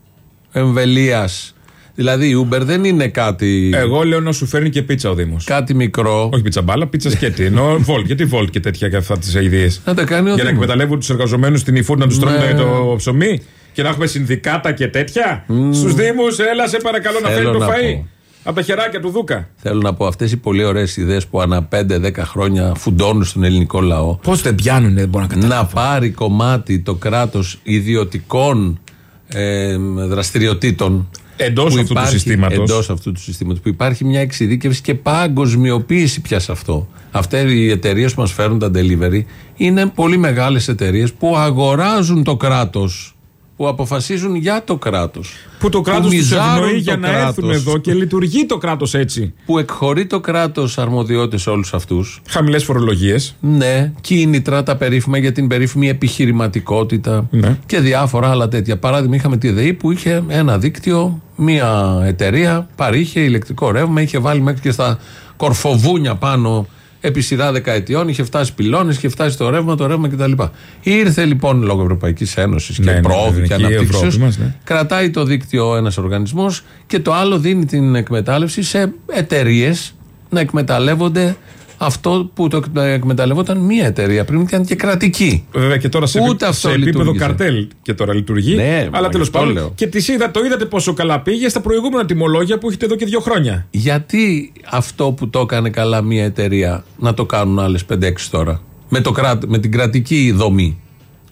εμβελίας. Δηλαδή η Uber δεν είναι κάτι, Εγώ λέω να σου φέρνει και πίτσα ο Δήμος. κάτι μικρό. Όχι πίτσα μπάλα, πίτσα σκέτη. Ενώ βολτ. Γιατί βολτ και τέτοια και αυτά τις ιδέε. Να τα κάνει ο Για να Δήμος. εκμεταλλεύουν τους εργαζομένους στην υφούρ να τους τρώνε Ναι. το ψωμί και να έχουμε συνδικάτα και τέτοια; Στους Δήμους, έλα σε παρακαλώ να Θέλω φέρει το να φαΐ. πω. Από τα χεράκια του Δούκα. Θέλω να πω αυτές οι πολύ ωραίες ιδέες που ανά 5-10 χρόνια φουντώνουν στον ελληνικό λαό. Πώς δεν πιάνουν, δεν μπορώ να να πάρει κομμάτι το κράτος ιδιωτικών ε, δραστηριοτήτων. Εντός που αυτού του συστήματος. Εντός αυτού του συστήματος. Που υπάρχει μια εξειδίκευση και παγκοσμιοποίηση πια σε αυτό. Αυτέ οι εταιρείες που μας φέρουν τα delivery είναι πολύ μεγάλες εταιρείες που αγοράζουν το κράτος. Που αποφασίζουν για το κράτος. Που το κράτος τους ευνοεί για να έρθουν εδώ και λειτουργεί το κράτος έτσι. Που εκχωρεί το κράτος αρμοδιότητες σε όλους αυτούς. Χαμηλές φορολογίες. Ναι, κίνητρα τα περίφημα για την περίφημη επιχειρηματικότητα Ναι. και διάφορα άλλα τέτοια. Παράδειγμα, είχαμε τη ΔΕΗ που είχε ένα δίκτυο, μία εταιρεία, παρήχε ηλεκτρικό ρεύμα, είχε βάλει μέχρι και στα κορφοβούνια πάνω επί σειρά δεκαετιών, είχε φτάσει πυλώνες, είχε φτάσει το ρεύμα, το ρεύμα κτλ. Ήρθε λοιπόν λόγω Ευρωπαϊκής Ένωσης και Ναι, ναι, πρόοδου ναι, και και η αναπτύξεως. Ευρώπη μας, ναι. Κρατάει το δίκτυο ένας οργανισμός και το άλλο δίνει την εκμετάλλευση σε εταιρείες να εκμεταλλεύονται αυτό που το εκμεταλλευόταν μία εταιρεία πριν ήταν και κρατική. Βέβαια και τώρα σε, Ούτε επί- αυτό σε επίπεδο λειτουργήσε. καρτέλ και τώρα λειτουργεί. Ναι, αλλά μα τέλος γι' αυτό πάντων. λέω. Και τις είδα, το είδατε πόσο καλά πήγε στα προηγούμενα τιμολόγια που έχετε εδώ και δύο χρόνια. Γιατί αυτό που το έκανε καλά μία εταιρεία να το κάνουν άλλες 5-6 τώρα; Με, το κράτ, με την κρατική δομή.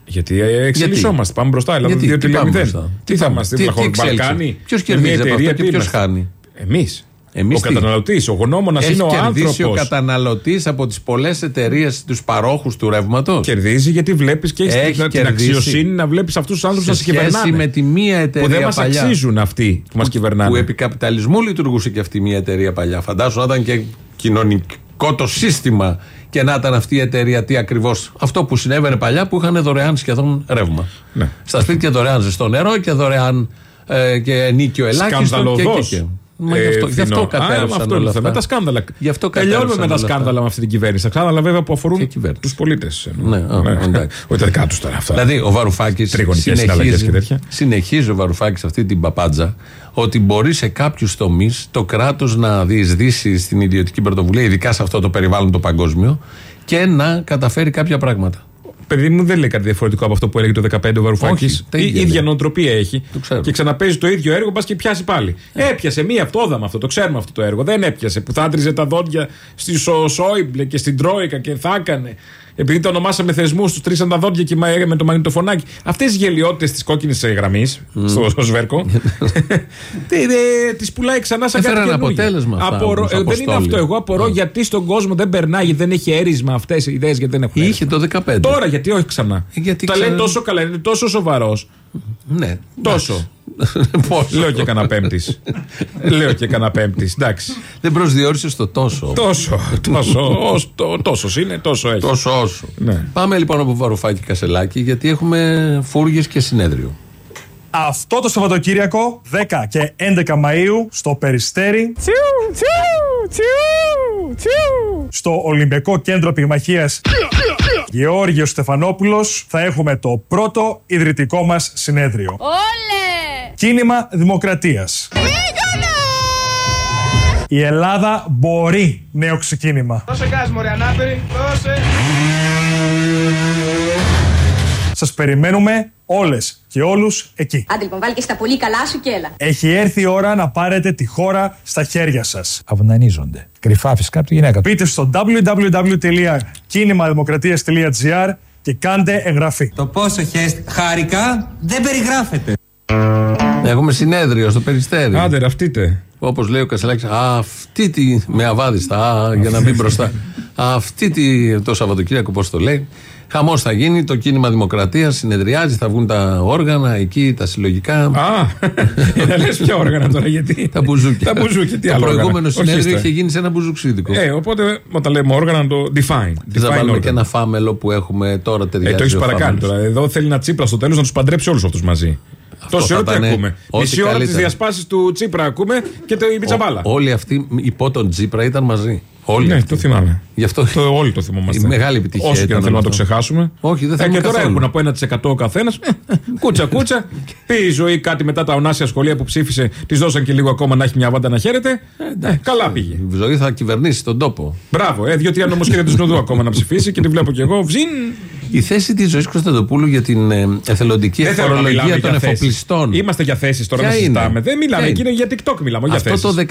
Γιατί ε, εξελισσόμαστε. Πάμε μπροστά. Ελλάδα Γιατί, τι 2.0. πάμε μπροστά; Τι θα είμαστε, Τι- τι, τι τι εξέλιξη; Μπαλκάνι. Ποιος με μια κερδίζει από εταιρεία, αυτό και τι ποιος είμαστε; χάνει; Εμείς. Εμείς ο τι; καταναλωτής, ο γνώμονας Έχει είναι ο κερδίσει ο άνθρωπος. καταναλωτής από τις πολλές εταιρείες, τους παρόχους του ρεύματος; Κερδίζει γιατί βλέπεις και έχεις Έχει την, την κερδίσει. αξιοσύνη να βλέπεις αυτούς τους άνθρωπου σε να σε σχέση κυβερνάνε. με τη μία εταιρεία που δεν μας παλιά. αξίζουν αυτοί που μας κυβερνάνε. Που επί καπιταλισμού λειτουργούσε και αυτή μια εταιρεία παλιά. Φαντάσου να ήταν και κοινωνικό το σύστημα και να ήταν αυτή η εταιρεία τι ακριβώς. Αυτό που συνέβαινε παλιά που είχαν δωρεάν σχεδόν ρεύμα. Ναι. Στα σπίτια δωρεάν ζεστό νερό και δωρεάν ε, και νίκιο ελάχιστο. Και, και, Σκανδαλωδώς. και. Μα γι' αυτό, Ε, γι' αυτό φθηνό. Α, κατέρευσαν αυτό όλα είναι το θέμα. αυτά. Με τα σκάνδαλα. Γι' αυτό Τελειώνουμε κατέρευσαν με τα όλα αυτά. σκάνδαλα με αυτή την κυβέρνηση. Τα σκάνδαλα βέβαια που αφορούν Ποια κυβέρνηση; τους πολίτες. Ναι, α, εντάξει. Όχι τα δικά τους τώρα αυτά. Δηλαδή, ο Βαρουφάκης Τριγωνικές συναλλαγές και τέτοια. συνεχίζει ο Βαρουφάκης αυτή την παπάντζα ότι μπορεί σε κάποιους τομείς το κράτος να διεισδύσει στην ιδιωτική πρωτοβουλία, ειδικά σε αυτό το περιβάλλον το παγκόσμιο, και να καταφέρει κάποια πράγματα. Παιδί μου δεν λέει κάτι διαφορετικό από αυτό που έλεγε το 15 ο Βαρουφάκης. Όχι, τα Η ίδια ίδια λέει. νοοτροπία έχει. Το ξέρω. Και ξαναπέζει το ίδιο έργο, μπα και πιάσει πάλι. Έπιασε μία αυτόδαμα αυτό, το ξέρουμε αυτό το έργο. Δεν έπιασε. Που θα άντριζε τα δόντια στη Σο- Σόιμπλε και στην Τρόικα και θα έκανε. Επειδή το ονομάσαμε θεσμούς, τους τρίσαν τα δόντια και μα- με το μαγνητοφωνάκι. Αυτές οι γελιότητες τη κόκκινη γραμμής στο, στο σβέρκο. Τι πουλάει ξανά σαν Έφεραν κάτι καινούργιο. αποτέλεσμα αυτά, Απορώ- όμως, ε, δεν είναι Αποστόλη. αυτό. Εγώ απορώ Ναι. γιατί στον κόσμο δεν περνάει, δεν έχει έρισμα αυτές οι ιδέες γιατί δεν έχουν. Είχε έρισμα. το 15. Τώρα γιατί όχι ξανά; Ε, γιατί Τα ξανά- λέει τόσο καλά, είναι τόσο σοβαρός. Ναι. Τόσο. Πόσο. Λέω και κανένα πέμπτης. Λέω και κανένα πέμπτης. Εντάξει. Δεν προσδιορίσες το τόσο. Τόσο, τόσο, ως- το- τόσος είναι, τόσο έχει. Τόσο όσο. Ναι. Πάμε λοιπόν από Βαρουφάκη Κασελάκη γιατί έχουμε φούργες και συνέδριο. Αυτό το Σαββατοκύριακο 10 και 11 Μαΐου στο Περιστέρι στο Ολυμπιακό Κέντρο Πυγμαχίας Γεώργιος Στεφανόπουλος θα έχουμε το πρώτο ιδρυτικό μας συνέδριο. Κίνημα Δημοκρατίας. Η Ελλάδα μπορεί νέο ξεκίνημα. Δώσε γκάζ μωρέ ανάπηρη, δώσε. Σας περιμένουμε όλες και όλους εκεί. Άντε λοιπόν, βάλει και στα πολύ καλά σου και έλα. Έχει έρθει η ώρα να πάρετε τη χώρα στα χέρια σας. αυνανίζονται. Κρυφά φυσικά από τη γυναίκα του. Μπείτε στο www.κίνηματημοκρατίας.gr και κάντε εγγραφή. Το πόσο χέστ χάρηκα δεν περιγράφεται. Έχουμε συνέδριο στο Περιστέρι. Άντε, ραφτείτε. Όπως λέει ο Κασελάκης, αυτή τη. με αβάδιστα, α, για να μπει μπροστά. Αυτή τη, το Σαββατοκύριακο, πώς το λέει. Χαμός θα γίνει, το κίνημα Δημοκρατίας συνεδριάζει, θα βγουν τα όργανα εκεί, τα συλλογικά. Α, να λες ποια όργανα τώρα, γιατί. Τα μπουζούκια. Τα μπουζούκια, τι το άλλο. προηγούμενο όργανα. συνέδριο Ορχήστρα. είχε γίνει σε ένα μπουζουξίδικο. Ε, οπότε όταν λέμε όργανα να το define. και θα define βάλουμε organ. και ένα φάμελο που έχουμε τώρα ταιριάζει. Ε, το έχεις ο παρακάνει φάμελος. τώρα. Εδώ θέλει να τσίπρας στο τέλος να τους παντρέψει όλους αυτούς μαζί. Τόση θα ώρα τι ήταν ακούμε; ό,τι Μισή ώρα τις καλύτερο. διασπάσεις του Τσίπρα ακούμε και το η πιτσαμπάλα. Ο- Όλοι αυτοί υπό τον Τζίπρα ήταν μαζί. Όλοι. Ναι, αυτοί. το θυμάμαι. Γι' αυτό Το, όλοι το θυμόμαστε. Η μεγάλη επιτυχία Όσο και ήταν να θέλουμε να το αυτό. ξεχάσουμε. Όχι, δεν ε, θέλουμε Και τώρα καθόλου. έχουν από 1% ο καθένας. κούτσα, κούτσα. Πει η ζωή κάτι μετά τα ονάσια σχολεία που ψήφισε. Της δώσαν και λίγο ακόμα να έχει μια βάντα να χαίρεται. Ε, καλά πήγε. Η ζωή θα κυβερνήσει τον τόπο. Μπράβο, ε, διότι αν όμω και δεν του νοδού ακόμα να ψηφίσει και τη βλέπω κι εγώ. Βζιν. Η θέση της ζωής Κωνσταντοπούλου για την ε, εθελοντική Δεν θέλω να μιλάμε φορολογία των για θέσεις. εφοπλιστών. Είμαστε για θέσεις τώρα Ποια να είναι; συζητάμε. Δεν μιλάμε, Ποια εκεί είναι; είναι για TikTok μιλάμε, όχι για Αυτό θέσεις.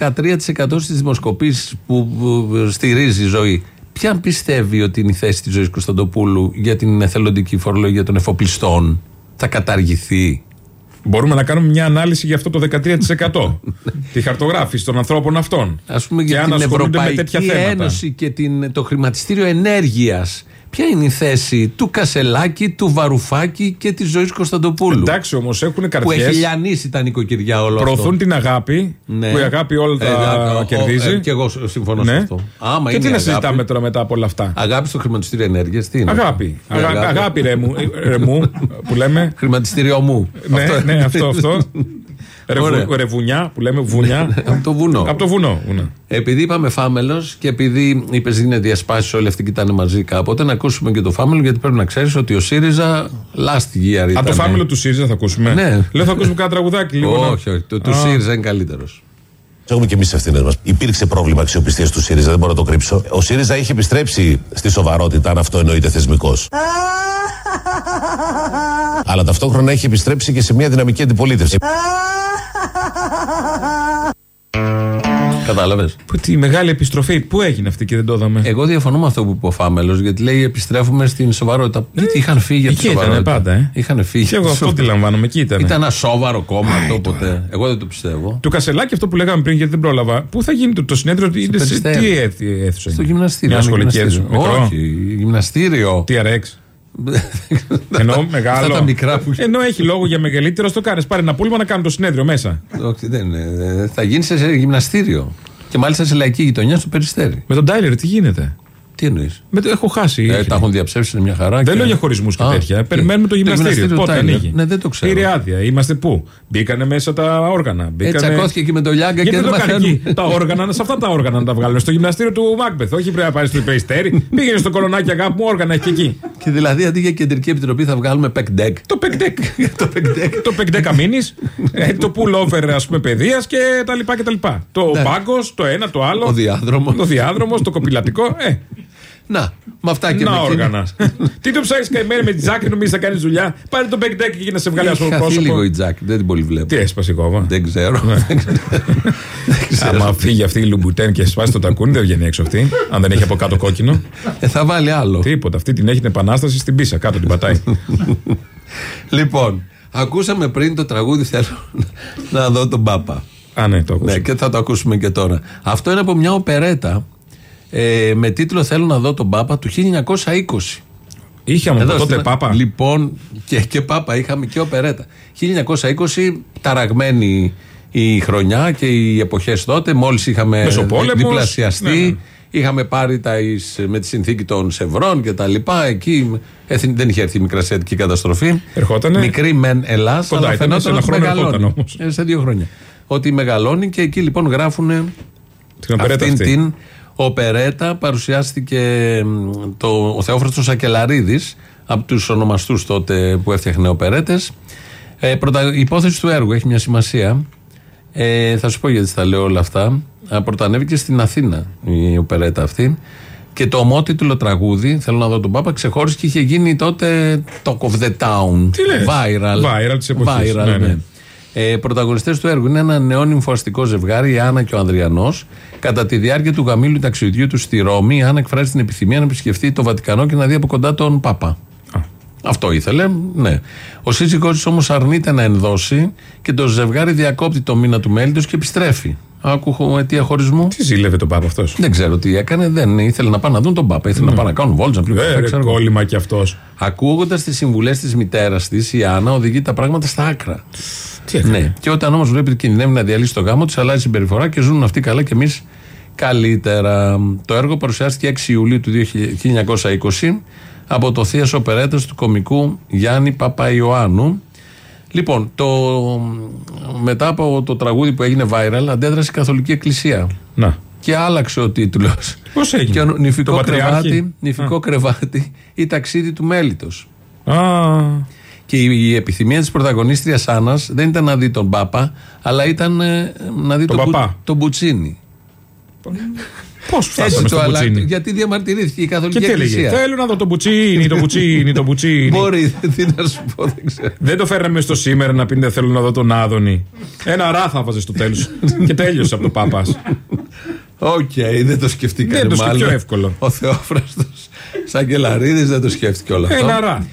το 13% στις δημοσκοπήσεις που, που στηρίζει η ζωή. Ποια πιστεύει ότι είναι η θέση της ζωής Κωνσταντοπούλου για την εθελοντική φορολογία των εφοπλιστών; Θα καταργηθεί. Μπορούμε να κάνουμε μια ανάλυση για αυτό το 13%. τη χαρτογράφηση των ανθρώπων αυτών. Α πούμε και για αν την ασχολούνται με Ευρωπαϊκή τέτοια θέματα. Ένωση και την, το χρηματιστήριο ενέργειας. Ποια είναι η θέση του Κασελάκη, του Βαρουφάκη και της ζωής Κωνσταντοπούλου; Εντάξει όμως έχουν που καρδιές. έχει λιανίσει τα νοικοκυριά όλο Προωθούν αυτό. την αγάπη. Ναι. Που η αγάπη όλα τα Ε, ο- ο- κερδίζει. ε, και εγώ συμφωνώ σε Ναι. αυτό. Άμα και είναι τι να αγάπη- συζητάμε τώρα μετά από όλα αυτά; Αγάπη στο χρηματιστήριο ενέργειας, τι είναι; Αγάπη. Ε, Αγάπη, αγάπη ρε μου, ε, ρε μου, που λέμε. Χρηματιστήριο μου. ναι, ναι, αυτό, αυτό. Ρεβου, Ωραία. ρεβουνιά που λέμε βουνιά. Από το βουνό. από το βουνό. βουνό. Επειδή είπαμε φάμελος και επειδή είπες είναι διασπάσεις όλοι αυτοί και ήταν μαζί κάποτε, να ακούσουμε και το φάμελο γιατί πρέπει να ξέρεις ότι ο ΣΥΡΙΖΑ last year ήταν. Α, το φάμελο του ΣΥΡΙΖΑ θα ακούσουμε. Ναι. Λέω θα ακούσουμε κάνα τραγουδάκι λίγο. να- Όχι, όχι. Το του Α. ΣΥΡΙΖΑ είναι καλύτερος. Έχουμε και εμείς τι ευθύνες μας. Υπήρξε πρόβλημα αξιοπιστίας του ΣΥΡΙΖΑ, δεν μπορώ να το κρύψω. Ο ΣΥΡΙΖΑ είχε επιστρέψει στη σοβαρότητα, αν αυτό εννοείται θεσμικός. Αλλά ταυτόχρονα έχει επιστρέψει και σε μια δυναμική αντιπολίτευση. Κατάλαβες. Που τη μεγάλη επιστροφή, πού έγινε αυτή και δεν το είδαμε; Εγώ διαφωνώ με αυτό που είπε ο Φάμελος, γιατί λέει επιστρέφουμε στην σοβαρότητα. Γιατί είχαν φύγει από τη εκεί ήτανε σοβαρότητα. πάντα, ε. Είχαν φύγει. Και από εγώ τη αυτό αντιλαμβάνομαι, εκεί ήταν. Ήταν ένα σόβαρο κόμμα αυτό ποτέ. Εγώ δεν το πιστεύω. Του Κασελάκη αυτό που λέγαμε πριν γιατί δεν πρόλαβα. Πού θα γίνει το, το συνέδριο, είναι σε Περιστέρι. τι αίθ- αίθουσα. Στο είναι; γυμναστήριο. Μια είναι σχολική γυμναστήριο. αίθουσα. Μικρό. Όχι, γυμναστήριο. TRX. Εννοώ μεγάλο. Αυτά τα μικρά που. Ενώ έχει λόγο για μεγαλύτερο, το κάνει. Πάρε ένα πούλμα να κάνει το συνέδριο μέσα. Όχι, δεν είναι. Θα γίνεις σε γυμναστήριο. Και μάλιστα σε λαϊκή γειτονιά στο περιστέρι. Με τον Τάιλερ τι γίνεται; Τι εννοείς; Με το, έχω χάσει. Ε, τα έχουν διαψεύσει, είναι μια χαρά. Δεν και- λέω για χωρισμούς και Α, τέτοια. τι; Περιμένουμε το γυμναστήριο. Πότε Τάιλερ. ανοίγει. Ναι, δεν το ξέρω. Πήρε άδεια. Είμαστε πού; Μπήκανε μέσα τα όργανα. Έτσι Μπήκανε... τσακώθηκε και με το Λιάγκα Γιατί και δεν δεν το κάνει μαθαίνουν. εκεί; τα όργανα, σε αυτά τα όργανα να τα βγάλουμε. Στο γυμναστήριο του Μάκμπεθ. Όχι πρέπει να πάει στο Περιστέρι. Πήγαινε στο κολονάκι αγάπη μου, όργανα έχει και εκεί. Και δηλαδή αντί για κεντρική επιτροπή θα βγάλουμε πεκντεκ. Το πεκδεκ. το πεκντεκ. το πεκδέκα μήνυ, το pullover ας πούμε παιδείας και τα λοιπά και τα λοιπά. Το Ναι. πάγκο, το ένα, το άλλο. Ο διάδρομος. Το διάδρομος, το κοπηλατικό. Να, με αυτά και Να όργανα. Τι το ψάχνει καημένη με τζάκ, νομίζεις να κάνεις δουλειά; Πάρε το μπέκ και να σε βγάλει αυτό το πρόσωπο. λίγο η Τζάκη, δεν την πολύ βλέπω. Τι έσπασε κόμμα. Ναι. Δεν ξέρω. Άμα φύγει αυτή η λουμπουτέν και σπάσει το τακούνι, δεν βγαίνει έξω αυτή. Αν δεν έχει από κάτω κόκκινο. Ε, θα βάλει άλλο. Τίποτα. Αυτή την έχει την επανάσταση στην πίσα, κάτω την πατάει. λοιπόν, ακούσαμε πριν το τραγούδι. Θέλω να δω τον Πάπα. Α, ναι, το ναι, ακούσαμε. Ναι, και θα το ακούσουμε και τώρα. Αυτό είναι από μια οπερέτα ε, με τίτλο Θέλω να δω τον Πάπα του 1920. Είχαμε τότε Πάπα. Λοιπόν, και, και Πάπα είχαμε και ο οπερέτα. 1920 ταραγμένη η χρονιά και οι εποχές τότε, Μόλις είχαμε διπλασιαστεί. Ναι, ναι. Είχαμε πάρει τα εις, με τη συνθήκη των Σευρών και τα λοιπά. Εκεί δεν είχε έρθει η μικρασιατική καταστροφή. Ερχότανε. Μικρή μεν Ελλάς, Κοντά, αλλά φαινόταν μεγαλώνει. Ε, σε δύο χρόνια. Ότι μεγαλώνει και εκεί λοιπόν γράφουν αυτήν αυτή. την οπερέτα παρουσιάστηκε το, ο Θεόφραστος Ακελαρίδης από τους ονομαστούς τότε που έφτιαχνε οπερέτες ε, η υπόθεση του έργου έχει μια σημασία ε, θα σου πω γιατί τα λέω όλα αυτά πρωτανέβηκε στην Αθήνα η οπερέτα αυτή και το ομότιτλο τραγούδι, θέλω να δω τον Πάπα, ξεχώρισε και είχε γίνει τότε το of the Town. Τι; Viral. Της ναι. ναι. ναι. Ε, Πρωταγωνιστές του έργου είναι ένα νεόνυμφο αστικό ζευγάρι, η Άννα και ο Ανδριανός. Κατά τη διάρκεια του γαμήλου ταξιδιού τους στη Ρώμη, η Άννα εκφράζει την επιθυμία να επισκεφτεί το Βατικανό και να δει από κοντά τον Πάπα. Αυτό ήθελε, ναι. Ο σύζυγός της όμως αρνείται να ενδώσει και το ζευγάρι διακόπτει το μήνα του μέλητος και επιστρέφει. Άκουχο αιτία χωρισμού. Τι ζήλευε τον Πάπα αυτός; Δεν ξέρω τι έκανε. Δεν ήθελε να πάνε να δουν τον Πάπα. Ήθελε mm. να πάνε να κάνουν βόλτσα. Ε, κόλλημα κι αυτός. Ακούγοντας τις συμβουλές της μητέρας της, η Άννα οδηγεί τα πράγματα στα άκρα. Ναι. Και όταν όμως βλέπει ότι κινδυνεύει να διαλύσει το γάμο της, αλλάζει συμπεριφορά και ζουν αυτοί καλά και εμείς καλύτερα. Το έργο παρουσιάστηκε 6 Ιουλίου του 1920 από το Θεία Οπερέτα του κομικού Γιάννη Παπαϊωάννου. Λοιπόν, το, μετά από το τραγούδι που έγινε viral, αντέδρασε η Καθολική Εκκλησία. Να. Και άλλαξε ο τίτλος. Πώς έγινε; Και νηφικό, κρεβάτι, κρεβάτι ή ταξίδι του μέλητος. Α. Και η επιθυμία της πρωταγωνίστριας Άννας δεν ήταν να δει τον Πάπα, αλλά ήταν ε, να δει τον, τον, τον Μπουτσίνη. Πώς φτάσαμε στο αλλά, Γιατί διαμαρτυρήθηκε η Καθολική τι Εκκλησία. Θέλω να δω τον Μπουτσίνη, τον Μπουτσίνη, τον Μπουτσίνη. Μπορεί, τι να σου πω, δεν ξέρω. Δεν το φέραμε στο σήμερα να πει δεν θέλω να δω τον Άδωνη. Ένα ράθα βάζε στο τέλος. και τέλειωσε από το Πάπας. Οκ, okay, δεν το σκεφτήκαμε. Δεν το σκεφτήκαμε εύκολο. Ο Θεόφραστος Σαγκελαρίδη δεν το σκέφτηκε όλα αυτά. Ένα ράθα.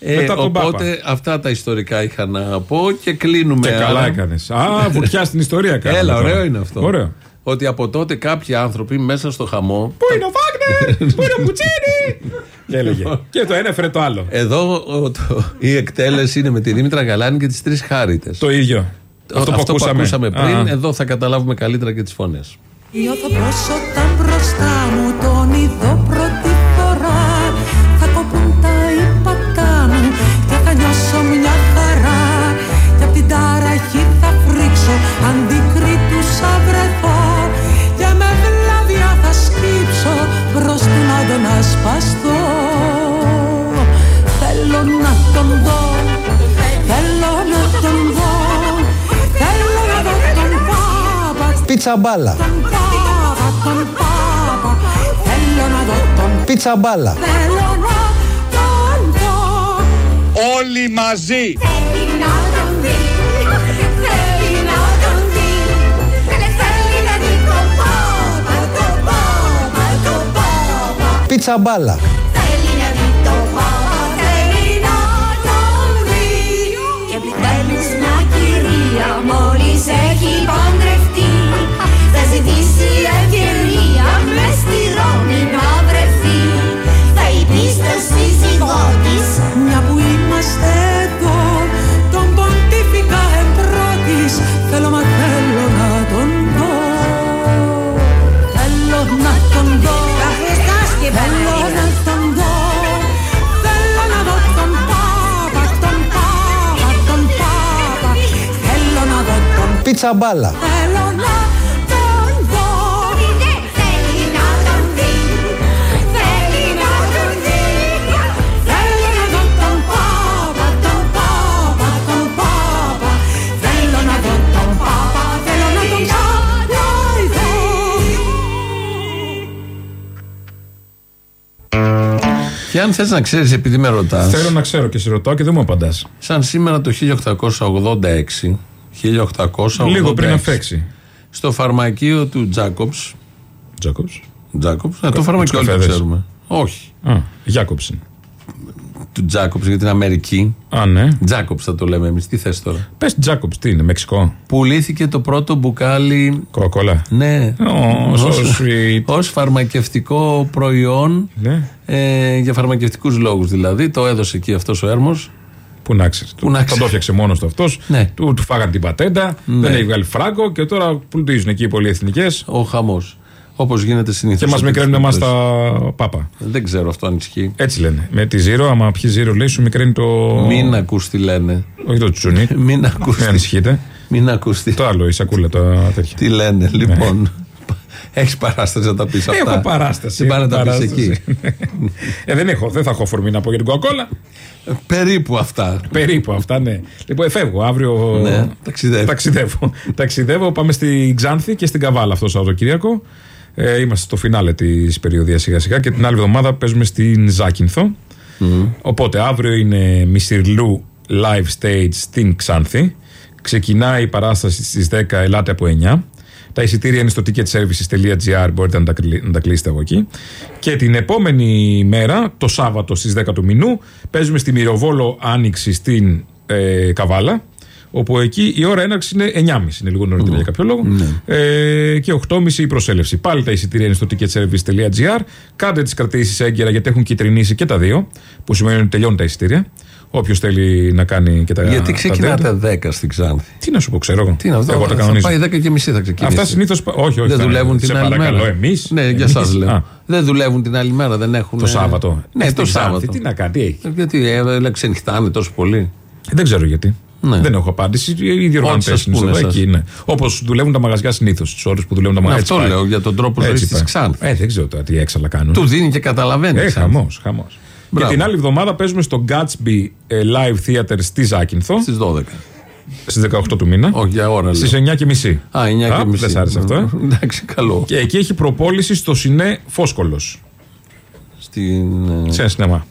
Ε, Μετά τον οπότε πάπα. αυτά τα ιστορικά είχα να πω και κλείνουμε. Και καλά έκανες. Α, βουριά στην ιστορία καλά. Έλα, ωραίο είναι αυτό. Ωραίο. Ότι από τότε κάποιοι άνθρωποι μέσα στο χαμό. Πού είναι ο Βάγκνερ! Πού είναι ο Πουτσίνη! και έλεγε. και το ένα έφερε το άλλο. Εδώ το, η εκτέλεση είναι με τη Δήμητρα Γαλάνη και τις τρεις χάριτες. Το ίδιο. Αυτό, που, αυτό ακούσαμε. που ακούσαμε πριν, εδώ θα καταλάβουμε καλύτερα και τις φωνές. Νιώθω μπροστά μου τον ειδό Πίτσα μπάλα. Πίτσα μπάλα. Όλοι μαζί. Πίτσα μπάλα. Μόλις έχει σύζυγό της Μια που είμαστε εδώ Τον ποντίφικα εμπρότης Θέλω μα θέλω να τον δω. Θέλω να τον δω. Θέλω να τον δω. Θέλω να δω τον Πάπα Τον Πάπα, τον Πάπα. Θέλω να δω τον Πίτσα μπάλα. Θέλω να Και αν θες να ξέρεις, επειδή με ρωτάς. Θέλω να ξέρω και σε ρωτάω και δεν μου απαντάς. Σαν σήμερα το 1886. 1886 Λίγο πριν να φέξει. Στο φαρμακείο του Τζάκοψ. Τζάκοψ. Τζάκοψ. Ε, το Κα- φαρμακείο τους το καφέδες. ξέρουμε. Όχι. Α, Γιάκοψιν. Του Τζάκοψ για την Αμερική. Α, ναι. Τζάκοψ θα το λέμε εμείς. Τι θες τώρα; Πες Τζάκοψ, τι είναι, Μεξικό; Πουλήθηκε το πρώτο μπουκάλι. Κοκακόλα. Ναι. Oh, so sweet. Ως φαρμακευτικό προϊόν Ναι. ε, για φαρμακευτικούς λόγους δηλαδή το έδωσε εκεί αυτός ο Έρμος Πού να ξέρεις. Πού να Θα ξέρει. το έφτιαξε μόνος του αυτός. Ναι. Του, του φάγανε την πατέντα. Ναι. Δεν έχει βγάλει φράγκο και τώρα πλουτίζουν εκεί οι πολυεθνικές. ο χαμός όπως γίνεται συνήθως Και μας σε μικραίνουν τέτοιες εμάς τα περιπτώσεις. πάπα. δεν ξέρω αυτό αν ισχύει Έτσι λένε. Με τη ζύρο, άμα πιει ζύρο, λέει σου μικραίνει το. μην ακούς τι λένε Όχι το τσουνί. μην ακούς Μην τι- ανησυχείτε. μην ακούς τι, Το άλλο, η σακούλα, τα τέτοια. τι λένε λοιπόν έχεις παράσταση να τα πεις αυτά Έχω παράσταση. τι πάνε να έχω τα πεις παράσταση. εκεί ε, δεν, έχω, δεν θα έχω φορμή να πω για την κοκακόλα. περίπου αυτά Περίπου αυτά, ναι. Λοιπόν, ε, φεύγω αύριο. Ναι, ταξιδεύει. Ταξιδεύω. Ταξιδεύω. Πάμε στη Ξάνθη και στην Καβάλα αυτό το Σαββατοκύριακο. Ε, είμαστε στο φινάλε της περιοδίας σιγά σιγά και την άλλη εβδομάδα παίζουμε στην Ζάκυνθο. Οπότε αύριο είναι Μισιρλού live stage στην Ξάνθη. Ξεκινάει η παράσταση στις 10, ελάτε από 9. Τα εισιτήρια είναι στο ticketservices.gr, μπορείτε να τα, κλει- να τα κλείσετε από εκεί. Και την επόμενη μέρα, το Σάββατο στις 10 του μηνού, παίζουμε στη Μυροβόλο Άνοιξη στην ε, Καβάλα. Όπου εκεί η ώρα έναρξης είναι 9.30, είναι λίγο νωρίτερα για κάποιο λόγο. Ε, και 8.30 η προσέλευση. Πάλι τα εισιτήρια είναι στο ticketservice.gr. Κάντε τις κρατήσεις έγκαιρα γιατί έχουν κυτρινήσει και τα δύο, που σημαίνει ότι τελειώνουν τα εισιτήρια. Όποιος θέλει να κάνει και τα γιατί τα ξεκινάτε δέκα. 10 στην Ξάνθη Τι να σου πω, ξέρω εγώ. τι είναι αυτό, Εγώ τα θα κανονίζω. πάει 10 και μισή θα ξεκινήσει. Αυτά συνήθως. Όχι, όχι. δεν θα- δουλεύουν την σε άλλη παρακαλώ, μέρα. εμείς, Ναι, για εμείς. εσά λέω. Α, Δεν δουλεύουν την άλλη μέρα, δεν έχουν. το Σάββατο. Ναι, Ε, το στην Ξάνθη, Σάββατο. Τι να κάνει, τι έχει. Ε, Γιατί ε, ε, ξενυχτάνε τόσο πολύ. Δεν ξέρω γιατί. Ναι. Δεν έχω απάντηση. Οι διοργανωτέ σας είναι πούνε εδώ. εσάς. Εκεί είναι. Όπως δουλεύουν τα μαγαζιά συνήθως, τις ώρες που δουλεύουν τα μαγαζιά. Αυτό Έτσι πάει. λέω για τον τρόπο ζωής Έτσι της πάει. Ξάνθη. Ε, δεν ξέρω τώρα τι έξαλα κάνουν. Του δίνει και καταλαβαίνεις. Ε, Ξάνθη. χαμός, χαμός. Και Μπράβο. την άλλη εβδομάδα παίζουμε στο Gatsby ε, Live Theater στη Ζάκυνθο Στις 12. στις 18 του μήνα. Όχι, για ώρα λέω. Στι 9 και μισή. Α, 9 και μισή. Δεν σ' άρεσε αυτό, ε; Εντάξει, καλό. Και εκεί έχει προπόληση στο Σινέ Φόσκολος. Στην. ε, Σε ένα σινεμά.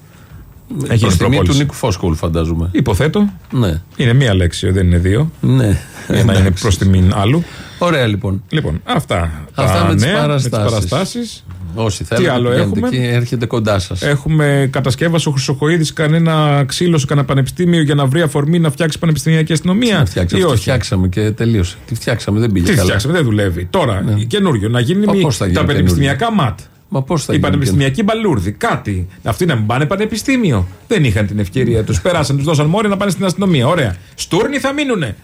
Έχει Προς τιμή του προπόληση. Νίκου Φόσκολ, φαντάζομαι. Υποθέτω. Ναι. Είναι μία λέξη, δεν είναι δύο. Ναι. Για να είναι Εντάξει. προς τιμήν άλλου. Ωραία λοιπόν. Λοιπόν, αυτά. Αυτά τα με τις νέα, παραστάσεις. παραστάσεις. Όσοι θέλουν, άλλο έχουμε; και έρχεται κοντά σας. Έχουμε κατασκεύασε ο Χρυσοκοίδη κανένα ξύλος σε κανένα πανεπιστήμιο για να βρει αφορμή να φτιάξει πανεπιστημιακή αστυνομία; Φτιάξαμε, ή αυτό όχι; φτιάξαμε και τελείωσε. Τι φτιάξαμε, δεν πήγε Τι καλά. φτιάξαμε, δεν δουλεύει. Τώρα, καινούριο, να γίνει Μα μη- πώς θα γίνει τα πανεπιστημιακά ματ. Μα πώς θα Η γίνει. πανεπιστημιακή μπαλούρδη. Κάτι. Αυτοί να μην πάνε πανεπιστήμιο. Δεν είχαν την ευκαιρία τους. Περάσαν, τους δώσαν μόρια να πάνε στην αστυνομία. Ωραία. Στούρνοι θα μείνουνε.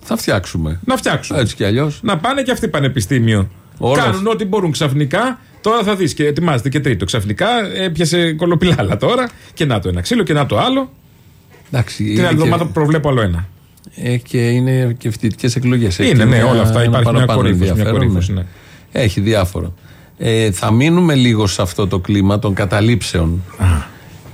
Θα φτιάξουμε. Να φτιάξουν. Έτσι κι αλλιώς. Να πάνε και αυτοί πανεπιστήμιο. Όλα Κάνουν ό,τι μπορούν ξαφνικά. Τώρα θα δεις και ετοιμάζεται και τρίτο. Ξαφνικά έπιασε κολοπιλάλα τώρα. Και να το ένα ξύλο και να το άλλο. Εντάξει, Την είναι άλλη και- εβδομάδα προβλέπω άλλο ένα. Ε, και είναι και φοιτητικές εκλογές. Είναι, ναι, όλα αυτά. Υπάρχει μια κορύφωση, μια κορύφωση, ναι. Έχει διάφορο. Ε, θα μείνουμε λίγο σε αυτό το κλίμα των καταλήψεων.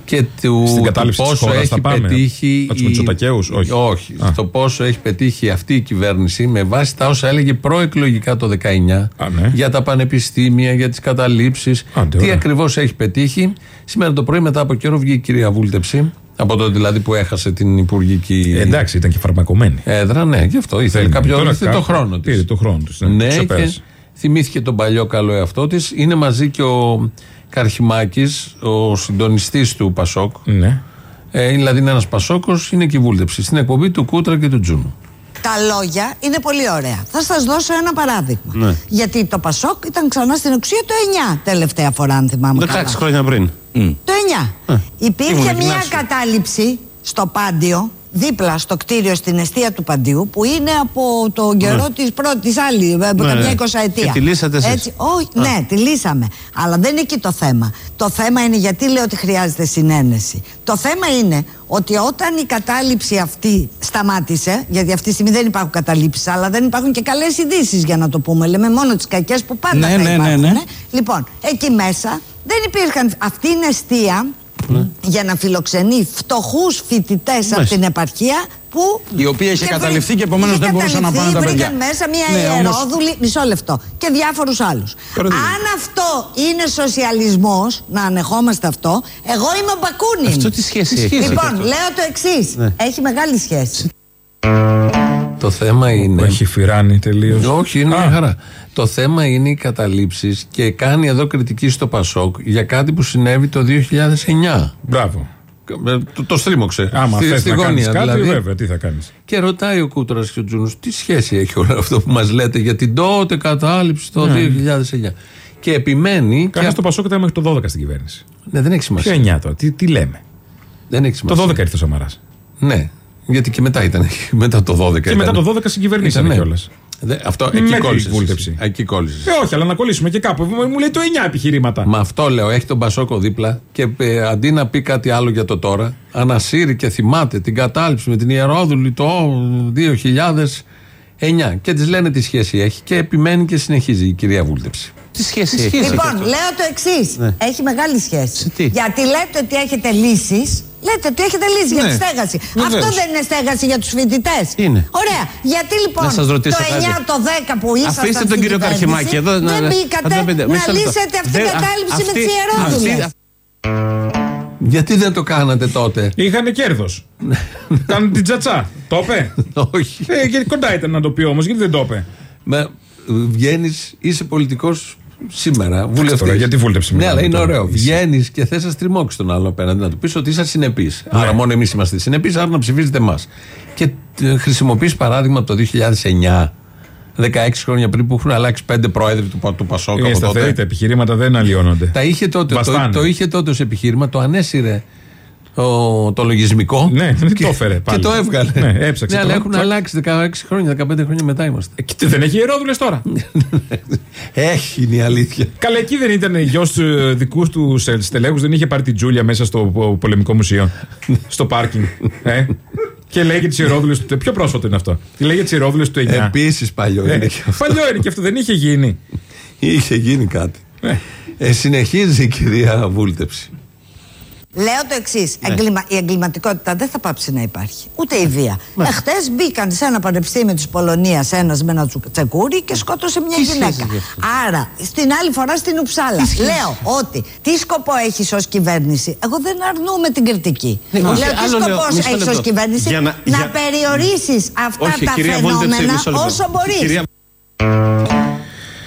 Και του, Στην του κατάληψη της πόσο χώρας έχει θα πάμε; πετύχει. Με τους η- Μητσοτακέους, όχι. όχι Α. στο πόσο έχει πετύχει αυτή η κυβέρνηση με βάση τα όσα έλεγε προεκλογικά το 19 Α, ναι. για τα πανεπιστήμια, για τις καταλήψεις. Άντε, Τι ωραία. ακριβώς έχει πετύχει. Σήμερα το πρωί, μετά από καιρό, βγήκε η κυρία Βούλτεψη. Από το δηλαδή που έχασε την υπουργική Ε, εντάξει, ήταν και φαρμακομένη. έδρα, ναι, γι' αυτό ήθελε Θέλει. κάποιο Τώρα ήθελε το κάποιο- χρόνο της. Πήρε το χρόνο της, ναι. Ναι, και Ξεπέρασε. Θυμήθηκε τον παλιό καλό εαυτό της. Είναι μαζί και ο Καρχημάκης, ο συντονιστής του Πασόκ. Ναι. Ε, δηλαδή είναι ένας Πασόκος, είναι και η βούλτεψη. Στην εκπομπή του Κούτρα και του Τζούνου. Τα λόγια είναι πολύ ωραία. Θα σας δώσω ένα παράδειγμα. Ναι. Γιατί το Πασόκ ήταν ξανά στην εξουσία το 9 τελευταία φορά, αν θυμάμαι 16 καλά. χρόνια πριν. Το 9. ήμουν Υπήρχε μια γυμνάσιο. κατάληψη στο Πάντιο, δίπλα στο κτίριο στην αιστεία του Παντιού, που είναι από τον καιρό Ναι. της πρώτης άλλη, Ναι, καμιά ναι. εικοσαετία. Και τη λύσατε εσείς. Έτσι, όχι, ναι, τη λύσαμε. Αλλά δεν είναι εκεί το θέμα. Το θέμα είναι γιατί λέω ότι χρειάζεται συνένεση. Το θέμα είναι ότι όταν η κατάληψη αυτή σταμάτησε, γιατί αυτή τη στιγμή δεν υπάρχουν καταλήψεις, αλλά δεν υπάρχουν και καλές ειδήσεις για να το πούμε. Λέμε μόνο τις κακές που πάντα Ναι, θα ναι, ναι, υπάρχουν. ναι. Λοιπόν, εκεί μέσα δεν υπήρχαν. Αυτή είναι αιστεία για να φιλοξενεί φτωχούς φοιτητές από την επαρχία που. Η οποία είχε και καταληφθεί και βρή- επομένως είχε δεν μπορούσαν να καταληφθεί, πάνε τα παιδιά. Βρήκαν μέσα μια Ναι, όμως- ιερόδουλη. Μισό λεπτό. Και διάφορους άλλους. Τώρα δεν- Αν αυτό είναι σοσιαλισμός, να ανεχόμαστε αυτό, εγώ είμαι ο Μπακούνιν. Αυτό τι σχέση έχει; Λοιπόν, αυτό; λέω το εξής. Ναι. Έχει μεγάλη σχέση. Το θέμα είναι. Έχει φυράνει τελείως. Όχι, είναι μια χαρά. Το θέμα είναι οι καταλήψεις και κάνει εδώ κριτική στο Πασόκ για κάτι που συνέβη το 2009. Μπράβο. Ε, Το, το στρίμωξε. Άμα Στη- θες στη να κάνεις γωνία, κάτι, δηλαδή. βέβαια, τι θα κάνεις. Και ρωτάει ο Κούτρας και ο Τζούνος τι σχέση έχει όλο αυτό που μας λέτε για την τότε κατάληψη το Ναι. 2009. Και επιμένει. Καθώ και... το Πασόκ ήταν μέχρι το 12 στην κυβέρνηση. Ναι, δεν έχει σημασία. Ποιο 9 τώρα, τι, τι λέμε; Δεν έχει σημασία. Το 12 ήρθε ο Σαμαράς. Ναι, γιατί και μετά ήταν. μετά το 12 Και ήταν. μετά το 12 συγκυβερνήσανε Ήταν, ναι. κιόλας. Δε- Αυτό Με εκεί τη κόλλησες. βούλτεψη. Εκεί κόλλησες. Ε, όχι, αλλά να κολλήσουμε και κάπου. Μου λέει το 9 επιχειρήματα. Μα αυτό λέω, έχει τον Πασόκο δίπλα και ε, αντί να πει κάτι άλλο για το τώρα, ανασύρει και θυμάται την κατάληψη με την Ιερόδουλη το 2009. Και της λένε τι σχέση έχει και επιμένει και συνεχίζει η κυρία Βούλτεψη. Τι σχέση Τι έχει; σχέση Λοιπόν, λέω το εξής. Ναι. Έχει μεγάλη σχέση. τι; Γιατί λέτε ότι έχετε λύσεις. Λέτε ότι έχετε λύσει για Ναι. τη στέγαση. Βεβαίως. Αυτό δεν είναι στέγαση για τους φοιτητές. Είναι. Ωραία. Γιατί λοιπόν Να σας ρωτήσω το 9, κάτι. το 10 που ήσασταν Αφήστε τον στην κύριο κυβέρνηση, Καρχημάκη εδώ. να- Δεν να- μπήκατε να το πείτε. να Μισό λεπτό. λύσετε αυτή την Δεν- α- κατάληψη με αυτή- τις ιερόδουλες. αυτή- Γιατί δεν το κάνατε τότε; Είχαν κέρδος. Κάνουν την τσατσά. Το είπε; Όχι. Ε, γιατί κοντά ήταν να το πει όμως, γιατί δεν το είπε; Βγαίνεις, είσαι πολιτικός σήμερα, βουλευτής. τώρα, γιατί βούλτεψη Ναι, μιλάμε αλλά είναι τώρα. ωραίο. Βγαίνεις και θες να στριμώξεις τον άλλο απέναντι, να του πεις ότι είσαι συνεπής. Ναι. Άρα μόνο εμείς είμαστε συνεπείς, άρα να ψηφίζετε εμάς. Και χρησιμοποιείς παράδειγμα από το 2009, 16 χρόνια πριν που έχουν αλλάξει πέντε πρόεδροι του, Πα- του Πασόκ Είναι από σταθερή, τότε. τα επιχειρήματα δεν αλλοιώνονται. Τα είχε τότε, το, Βαστάνε. το είχε τότε ως επιχείρημα, το ανέσυρε ο, το λογισμικό. Ναι, δεν και, το έφερε Και πάλι. το έβγαλε. Ναι, έψαξε Ναι, το. αλλά έχουν Τσακ. αλλάξει 16 χρόνια, 15 χρόνια μετά είμαστε. Ε, Και δεν έχει ιερόδουλες τώρα. Έχει είναι η αλήθεια. Καλά, εκεί δεν ήταν γιος δικούς του στελέχους, δεν είχε πάρει την Τζούλια μέσα στο πο- πολεμικό μουσείο. στο πάρκινγκ. Ε; Και λέει για τις ιερόδουλες του. Πιο πρόσφατο είναι αυτό. Και λέει για τις ιερόδουλες του 9. Επίσης παλιό Ε, είναι και αυτό. Παλιό είναι και αυτό, δεν είχε γίνει. Είχε γίνει κάτι. Ε, συνεχίζει η κυρία Βούλτεψη. Λέω το εξής. Ναι. Η εγκληματικότητα δεν θα πάψει να υπάρχει. Ούτε η βία. Ναι. Εχθές μπήκαν σε ένα πανεπιστήμιο της Πολωνίας ένας με ένα τσου- τσεκούρι και σκότωσε μια Τι σχέση γυναίκα. έχει αυτό; Άρα, στην άλλη φορά στην Ουψάλα. Τι σχέση; Λέω ότι τι σκοπό έχεις ως κυβέρνηση; Εγώ δεν αρνούμαι την κριτική. Ναι, λέω όχι, τι άλλο λέω, σκοπός μισό έχεις ως λεπτό. κυβέρνηση; Για να, να- για- περιορίσεις αυτά Όχι, τα κυρία Βούλτεψη, φαινόμενα μισό λεπτό. όσο μπορείς.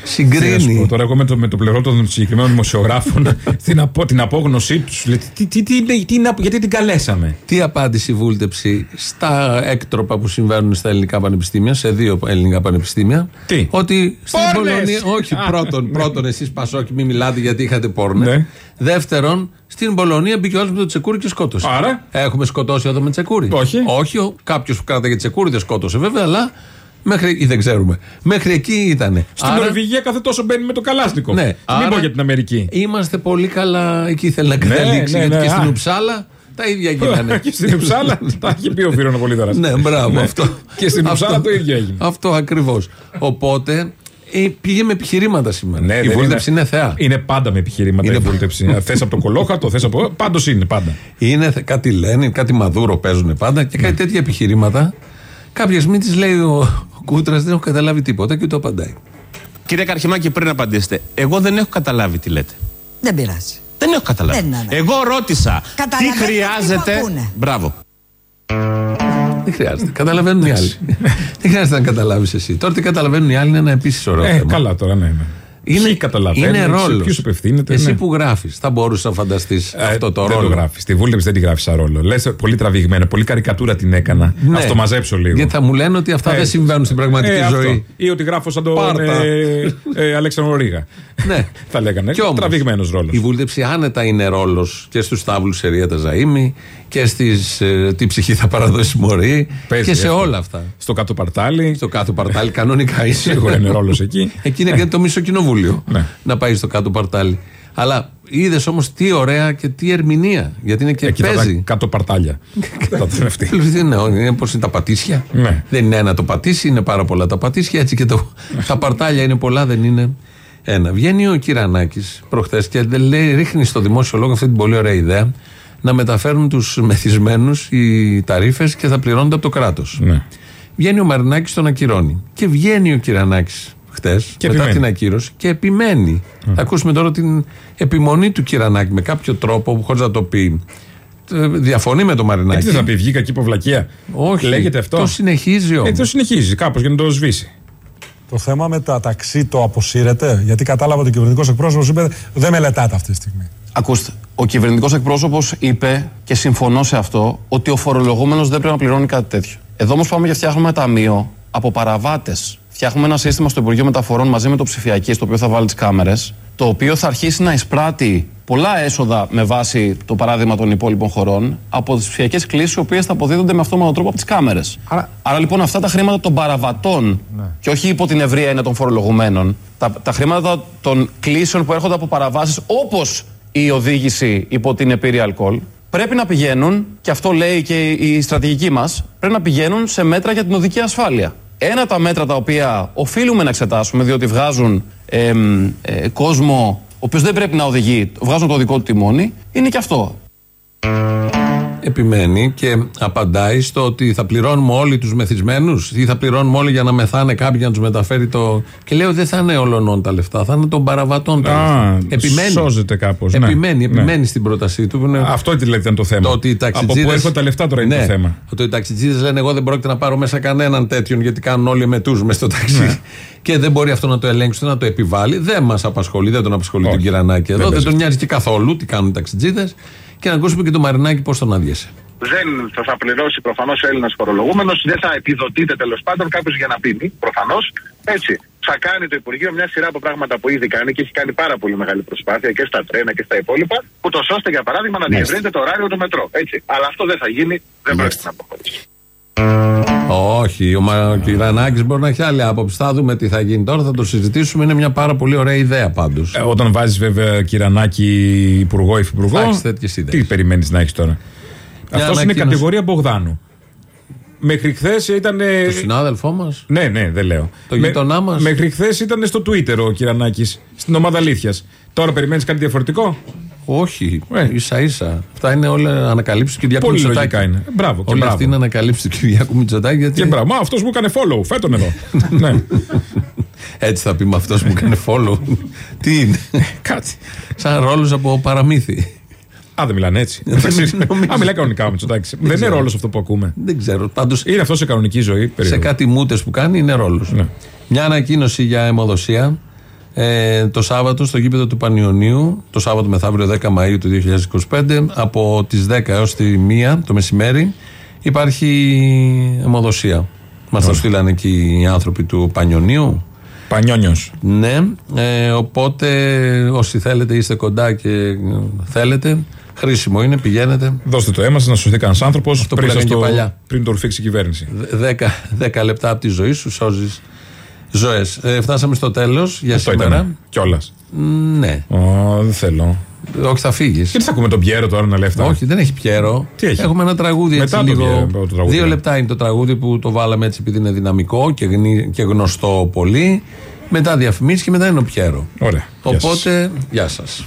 Συγκρίνει. Τώρα, εγώ με το, με το πλευρό των συγκεκριμένων δημοσιογράφων, την, απο, την απόγνωσή τους, τι, τι, τι, είναι- τι είναι- γιατί την καλέσαμε; Τι απάντησε η Βούλτεψη στα έκτροπα που συμβαίνουν στα ελληνικά πανεπιστήμια, σε δύο ελληνικά πανεπιστήμια; Τι; Ότι στην Πόρνες! Πολωνία. Όχι, Α, πρώτον, ναι. πρώτον εσείς Πασόκι, μην μιλάτε γιατί είχατε πόρνες. Ναι. Δεύτερον, στην Πολωνία μπήκε ο άλλος με το τσεκούρι και σκότωσε. Άρα; Έχουμε σκοτώσει εδώ με τσεκούρι. Όχι. Όχι, κάποιος που κράταγε τσεκούρι δεν σκότωσε βέβαια, αλλά μέχρι. ή δεν ξέρουμε. Μέχρι εκεί ήταν. Στην Νορβηγία κάθε τόσο μπαίνει με το καλάστικο. Ναι, Μην άρα- πω για την Αμερική. Είμαστε πολύ καλά. Εκεί θέλει να Ναι, καταλήξει. ναι, γιατί ναι, και α. στην Ουψάλα τα ίδια γίνανε. Και στην Ουψάλα τα έχει πει ο Βίρονα Πολύδωρα. Ναι, μπράβο. Αυτό. Και στην Ουψάλα Αυτό- το ίδιο έγινε. Αυτό ακριβώς. Οπότε ε, πήγε με επιχειρήματα σήμερα. Ναι, η δεν βούλτεψη είναι, θεά. Είναι πάντα με επιχειρήματα Είναι η πα- βούλτεψη. θες από το κολόχαρτο, θες από. Πάντως είναι πάντα. Είναι θε- κάτι λένε, κάτι μαδούρο παίζουν πάντα και κάτι τέτοια επιχειρήματα. Κάποια στιγμή τη λέει ο, ο Κούτρας, δεν έχω καταλάβει τίποτα και το απαντάει. Κύριε Καρχημάκη, πριν απαντήσετε, εγώ δεν έχω καταλάβει τι λέτε. Δεν πειράζει. Δεν έχω καταλάβει. Δεν είναι ανάγκη. Εγώ ρώτησα τι Καταλαβαίνω αυτοί που χρειάζεται. ακούνε. Μπράβο. Δεν χρειάζεται. Καταλαβαίνουν οι άλλοι. δεν χρειάζεται να καταλάβεις εσύ. Τώρα τι καταλαβαίνουν οι άλλοι είναι ένα επίσης ωραίο Ε, θέμα. καλά τώρα, ναι. ναι. Ποιοι καταλαβαίνουν, είναι σε ρόλος. ποιους απευθύνεται, Εσύ ναι. που γράφεις, θα μπορούσες να φανταστείς Ε, αυτό το δεν ρόλο. το γράφεις. Τη βούλτεψη δεν τη γράφεις σαν ρόλο. Λες πολύ τραβηγμένο, πολύ καρικατούρα την έκανα. Ναι. Α το μαζέψω λίγο. Γιατί θα μου λένε ότι αυτά Ε, δεν συμβαίνουν στην πραγματική ε, αυτό. ζωή. Ή ότι γράφω σαν τον Πάρτα. ε, ε, Αλέξανδρο Ρίγα. Ναι. θα λέγανε. Κι όμως, Τραβηγμένος ρόλος. Η βούλτεψη άνετα είναι ρόλος και στους τάβλου Σερία τα Ζαΐμι και στις, ε, τι ψυχή θα παραδώσει μωρή Παίζει και σε αυτό. όλα αυτά. Στο κάτω παρτάλι. Στο κάτω παρτάλι κανονικά είναι. Σίγουρα είναι ρόλος εκεί. Εκεί είναι και το μισό κοινοβούλιο Ναι. να πάει στο κάτω παρτάλι. Αλλά είδες όμως τι ωραία και τι ερμηνεία. Γιατί είναι και Εκεί θα παίζει. ήταν κάτω παρτάλια. θα ήταν αυτή. Ναι, είναι πώ είναι τα πατήσια. Ναι. Δεν είναι ένα το πατήσι, είναι πάρα πολλά τα πατήσια. Έτσι και το, τα παρτάλια είναι πολλά, δεν είναι ένα. Βγαίνει ο Κυρανάκης προχθές και δεν λέει, ρίχνει στο δημόσιο λόγο αυτή την πολύ ωραία ιδέα να μεταφέρουν τους μεθυσμένους οι ταρήφε και θα πληρώνονται από το κράτος. Ναι. Βγαίνει ο Μαρινάκης τον ακυρώνει. Και βγαίνει ο Κυρανάκη χτες, Και μετά επιμένει. την ακύρωση, και επιμένει. Θα ακούσουμε τώρα την επιμονή του Κυρανάκη με κάποιο τρόπο, χωρίς να το πει. ε, Διαφωνεί με τον Ε, Μαρινάκη. τι θες να πει, βγήκα εκεί υποβλακία. Όχι. Λέγεται αυτό. Το συνεχίζει όμω. Ε, το συνεχίζει κάπως για να το σβήσει. Το θέμα με τα ταξί το αποσύρεται, γιατί κατάλαβα ότι ο κυβερνητικός εκπρόσωπος είπε δεν μελετάτε αυτή τη στιγμή. Ακούστε, ο κυβερνητικός εκπρόσωπος είπε και συμφωνώ σε αυτό ότι ο φορολογούμενος δεν πρέπει να πληρώνει κάτι τέτοιο. Εδώ όμως πάμε και φτιάχνουμε ένα ταμείο από παραβάτες. Φτιάχνουμε ένα σύστημα στο Υπουργείο Μεταφορών μαζί με το ψηφιακή, στο οποίο θα βάλει τις κάμερες, το οποίο θα αρχίσει να εισπράττει πολλά έσοδα με βάση το παράδειγμα των υπόλοιπων χωρών από τις ψηφιακές κλήσεις, οι οποίες θα αποδίδονται με αυτόματο τρόπο από τις κάμερες. Άρα... Άρα λοιπόν αυτά τα χρήματα των παραβατών και όχι υπό την ευρεία έννοια των φορολογουμένων, τα, τα χρήματα των κλήσεων που έρχονται από παραβάσεις όπως η οδήγηση υπό την επίρρεια αλκοόλ, πρέπει να πηγαίνουν, και αυτό λέει και η στρατηγική μας, πρέπει να πηγαίνουν σε μέτρα για την οδική ασφάλεια. Ένα από τα μέτρα τα οποία οφείλουμε να εξετάσουμε, διότι βγάζουν εμ, ε, κόσμο ο οποίος δεν πρέπει να οδηγεί, βγάζουν το δικό του τιμόνι, είναι και αυτό. Επιμένει και απαντάει στο ότι θα πληρώνουμε όλοι τους μεθυσμένους ή θα πληρώνουμε όλοι για να μεθάνε κάποιοι για να τους μεταφέρει το. Και λέω δεν θα είναι ολονών τα λεφτά, θα είναι των παραβατών τα Α, λεφτά. Επιμένει. σώζεται κάπως, ναι. Επιμένει, Ναι. επιμένει στην πρότασή του. που είναι- Αυτό τι λέτε ήταν το θέμα. Το ότι οι Από ταξιτζίδες- πού έρχονται τα λεφτά τώρα είναι Ναι. το θέμα. Ότι οι ταξιτζίδες λένε: Εγώ δεν πρόκειται να πάρω μέσα κανέναν τέτοιον γιατί κάνουν όλοι εμετού μες στο ταξί. Ναι. Και δεν μπορεί αυτό να το ελέγξει, ούτε να το επιβάλλει. Δεν μας απασχολεί, δεν τον απασχολεί τον Κυρανάκη εδώ. Δεν Δεν, παίζει τον νοιάζει και καθόλου τι κάνουν οι ταξιτζίδες. Και να ακούσουμε και τον Μαρινάκη πώς τον άδειασε. δεν θα, θα πληρώσει προφανώς ο Έλληνας φορολογούμενος, δεν θα επιδοτείται τέλος πάντων κάποιος για να πίνει, προφανώς. Έτσι. Θα κάνει το Υπουργείο μια σειρά από πράγματα που ήδη κάνει και έχει κάνει πάρα πολύ μεγάλη προσπάθεια και στα τρένα και στα υπόλοιπα, ούτως ώστε για παράδειγμα να Μάλιστα. διευρύνεται το ωράριο του μετρό. Έτσι. Αλλά αυτό δεν θα γίνει, δεν πρόκειται να προχωρήσει. Όχι, ο, Μα- ο Κυρανάκη μπορεί να έχει άλλη άποψη. Θα δούμε τι θα γίνει τώρα, θα το συζητήσουμε. Είναι μια πάρα πολύ ωραία ιδέα πάντως. Ε, όταν βάζεις βέβαια Κυρανάκη υπουργό, υφυπουργό. Θα έχεις τέτοιες ιδέες. Τι περιμένεις να έχεις τώρα; Μια Αυτός είναι ανακοίνωση. κατηγορία Μπογδάνου. Μέχρι χθες ήταν. Το συνάδελφό μας. Ναι, ναι, δεν λέω. Το γείτονά μας. Μέχρι χθες ήταν στο Twitter ο Κυρανάκη, στην ομάδα αλήθειας. Τώρα περιμένεις κάτι διαφορετικό; Όχι, ίσα ίσα. Αυτά είναι όλα ανακαλύψεις του Κυριάκου Πολύ Μητσοτάκη. λογικά είναι. Μπράβο, και Όλα μπράβο. αυτή είναι ανακαλύψεις του Κυριάκου Μητσοτάκη. Γιατί... Και μπράβο, αυτός μου έκανε follow, φέτον εδώ. ναι. Έτσι θα πει με αυτός που έκανε follow. Τι είναι; Κάτσε. Σαν ρόλος από παραμύθι. Α, δεν μιλάνε έτσι. Α, μιλάει κανονικά ο Μητσοτάκης. Δεν είναι ξέρω. ρόλος αυτό που ακούμε. Δεν ξέρω. Πάντως, Είναι αυτό σε κανονική ζωή. σε περίεργο. κάτι μούτες που κάνει είναι ρόλος. Ναι. Μια ανακοίνωση για αιμοδοσία ε, το Σάββατο στο γήπεδο του Πανιωνίου, το Σάββατο μεθαύριο 10 Μαΐου του 2025, από τις 10 έως τη 1 το μεσημέρι, υπάρχει αιμοδοσία. Μας το στείλανε εκεί οι άνθρωποι του Πανιωνίου. Πανιόνιος. Ναι, ε, οπότε όσοι θέλετε είστε κοντά και ε, θέλετε, χρήσιμο είναι, πηγαίνετε. Δώστε το αίμα σας να σωθεί κανένας άνθρωπος που πριν, λέγανε σας και το- παλιά. πριν το ρουφήξει η κυβέρνηση. 10, 10 λεπτά από τη ζωή σου σώζεις ζωές. Ε, φτάσαμε στο τέλος για Αυτό σήμερα. ήταν. Κιόλας. Ναι. δεν θέλω. Όχι, θα φύγεις. Και τι θα ακούμε τον Πιέρο τώρα να λέει αυτά; Όχι, δεν έχει πιέρο. Τι έχει; Έχουμε ένα τραγούδι έτσι Μετά το λίγο. Πιέρο, το τραγούδι. Δύο λεπτά είναι το τραγούδι που το βάλαμε έτσι επειδή είναι δυναμικό και, γνη- και γνωστό πολύ. Μετά διαφημίσεις και μετά είναι ο Πιέρο. Ωραία. Γεια σας. Οπότε, γεια σας.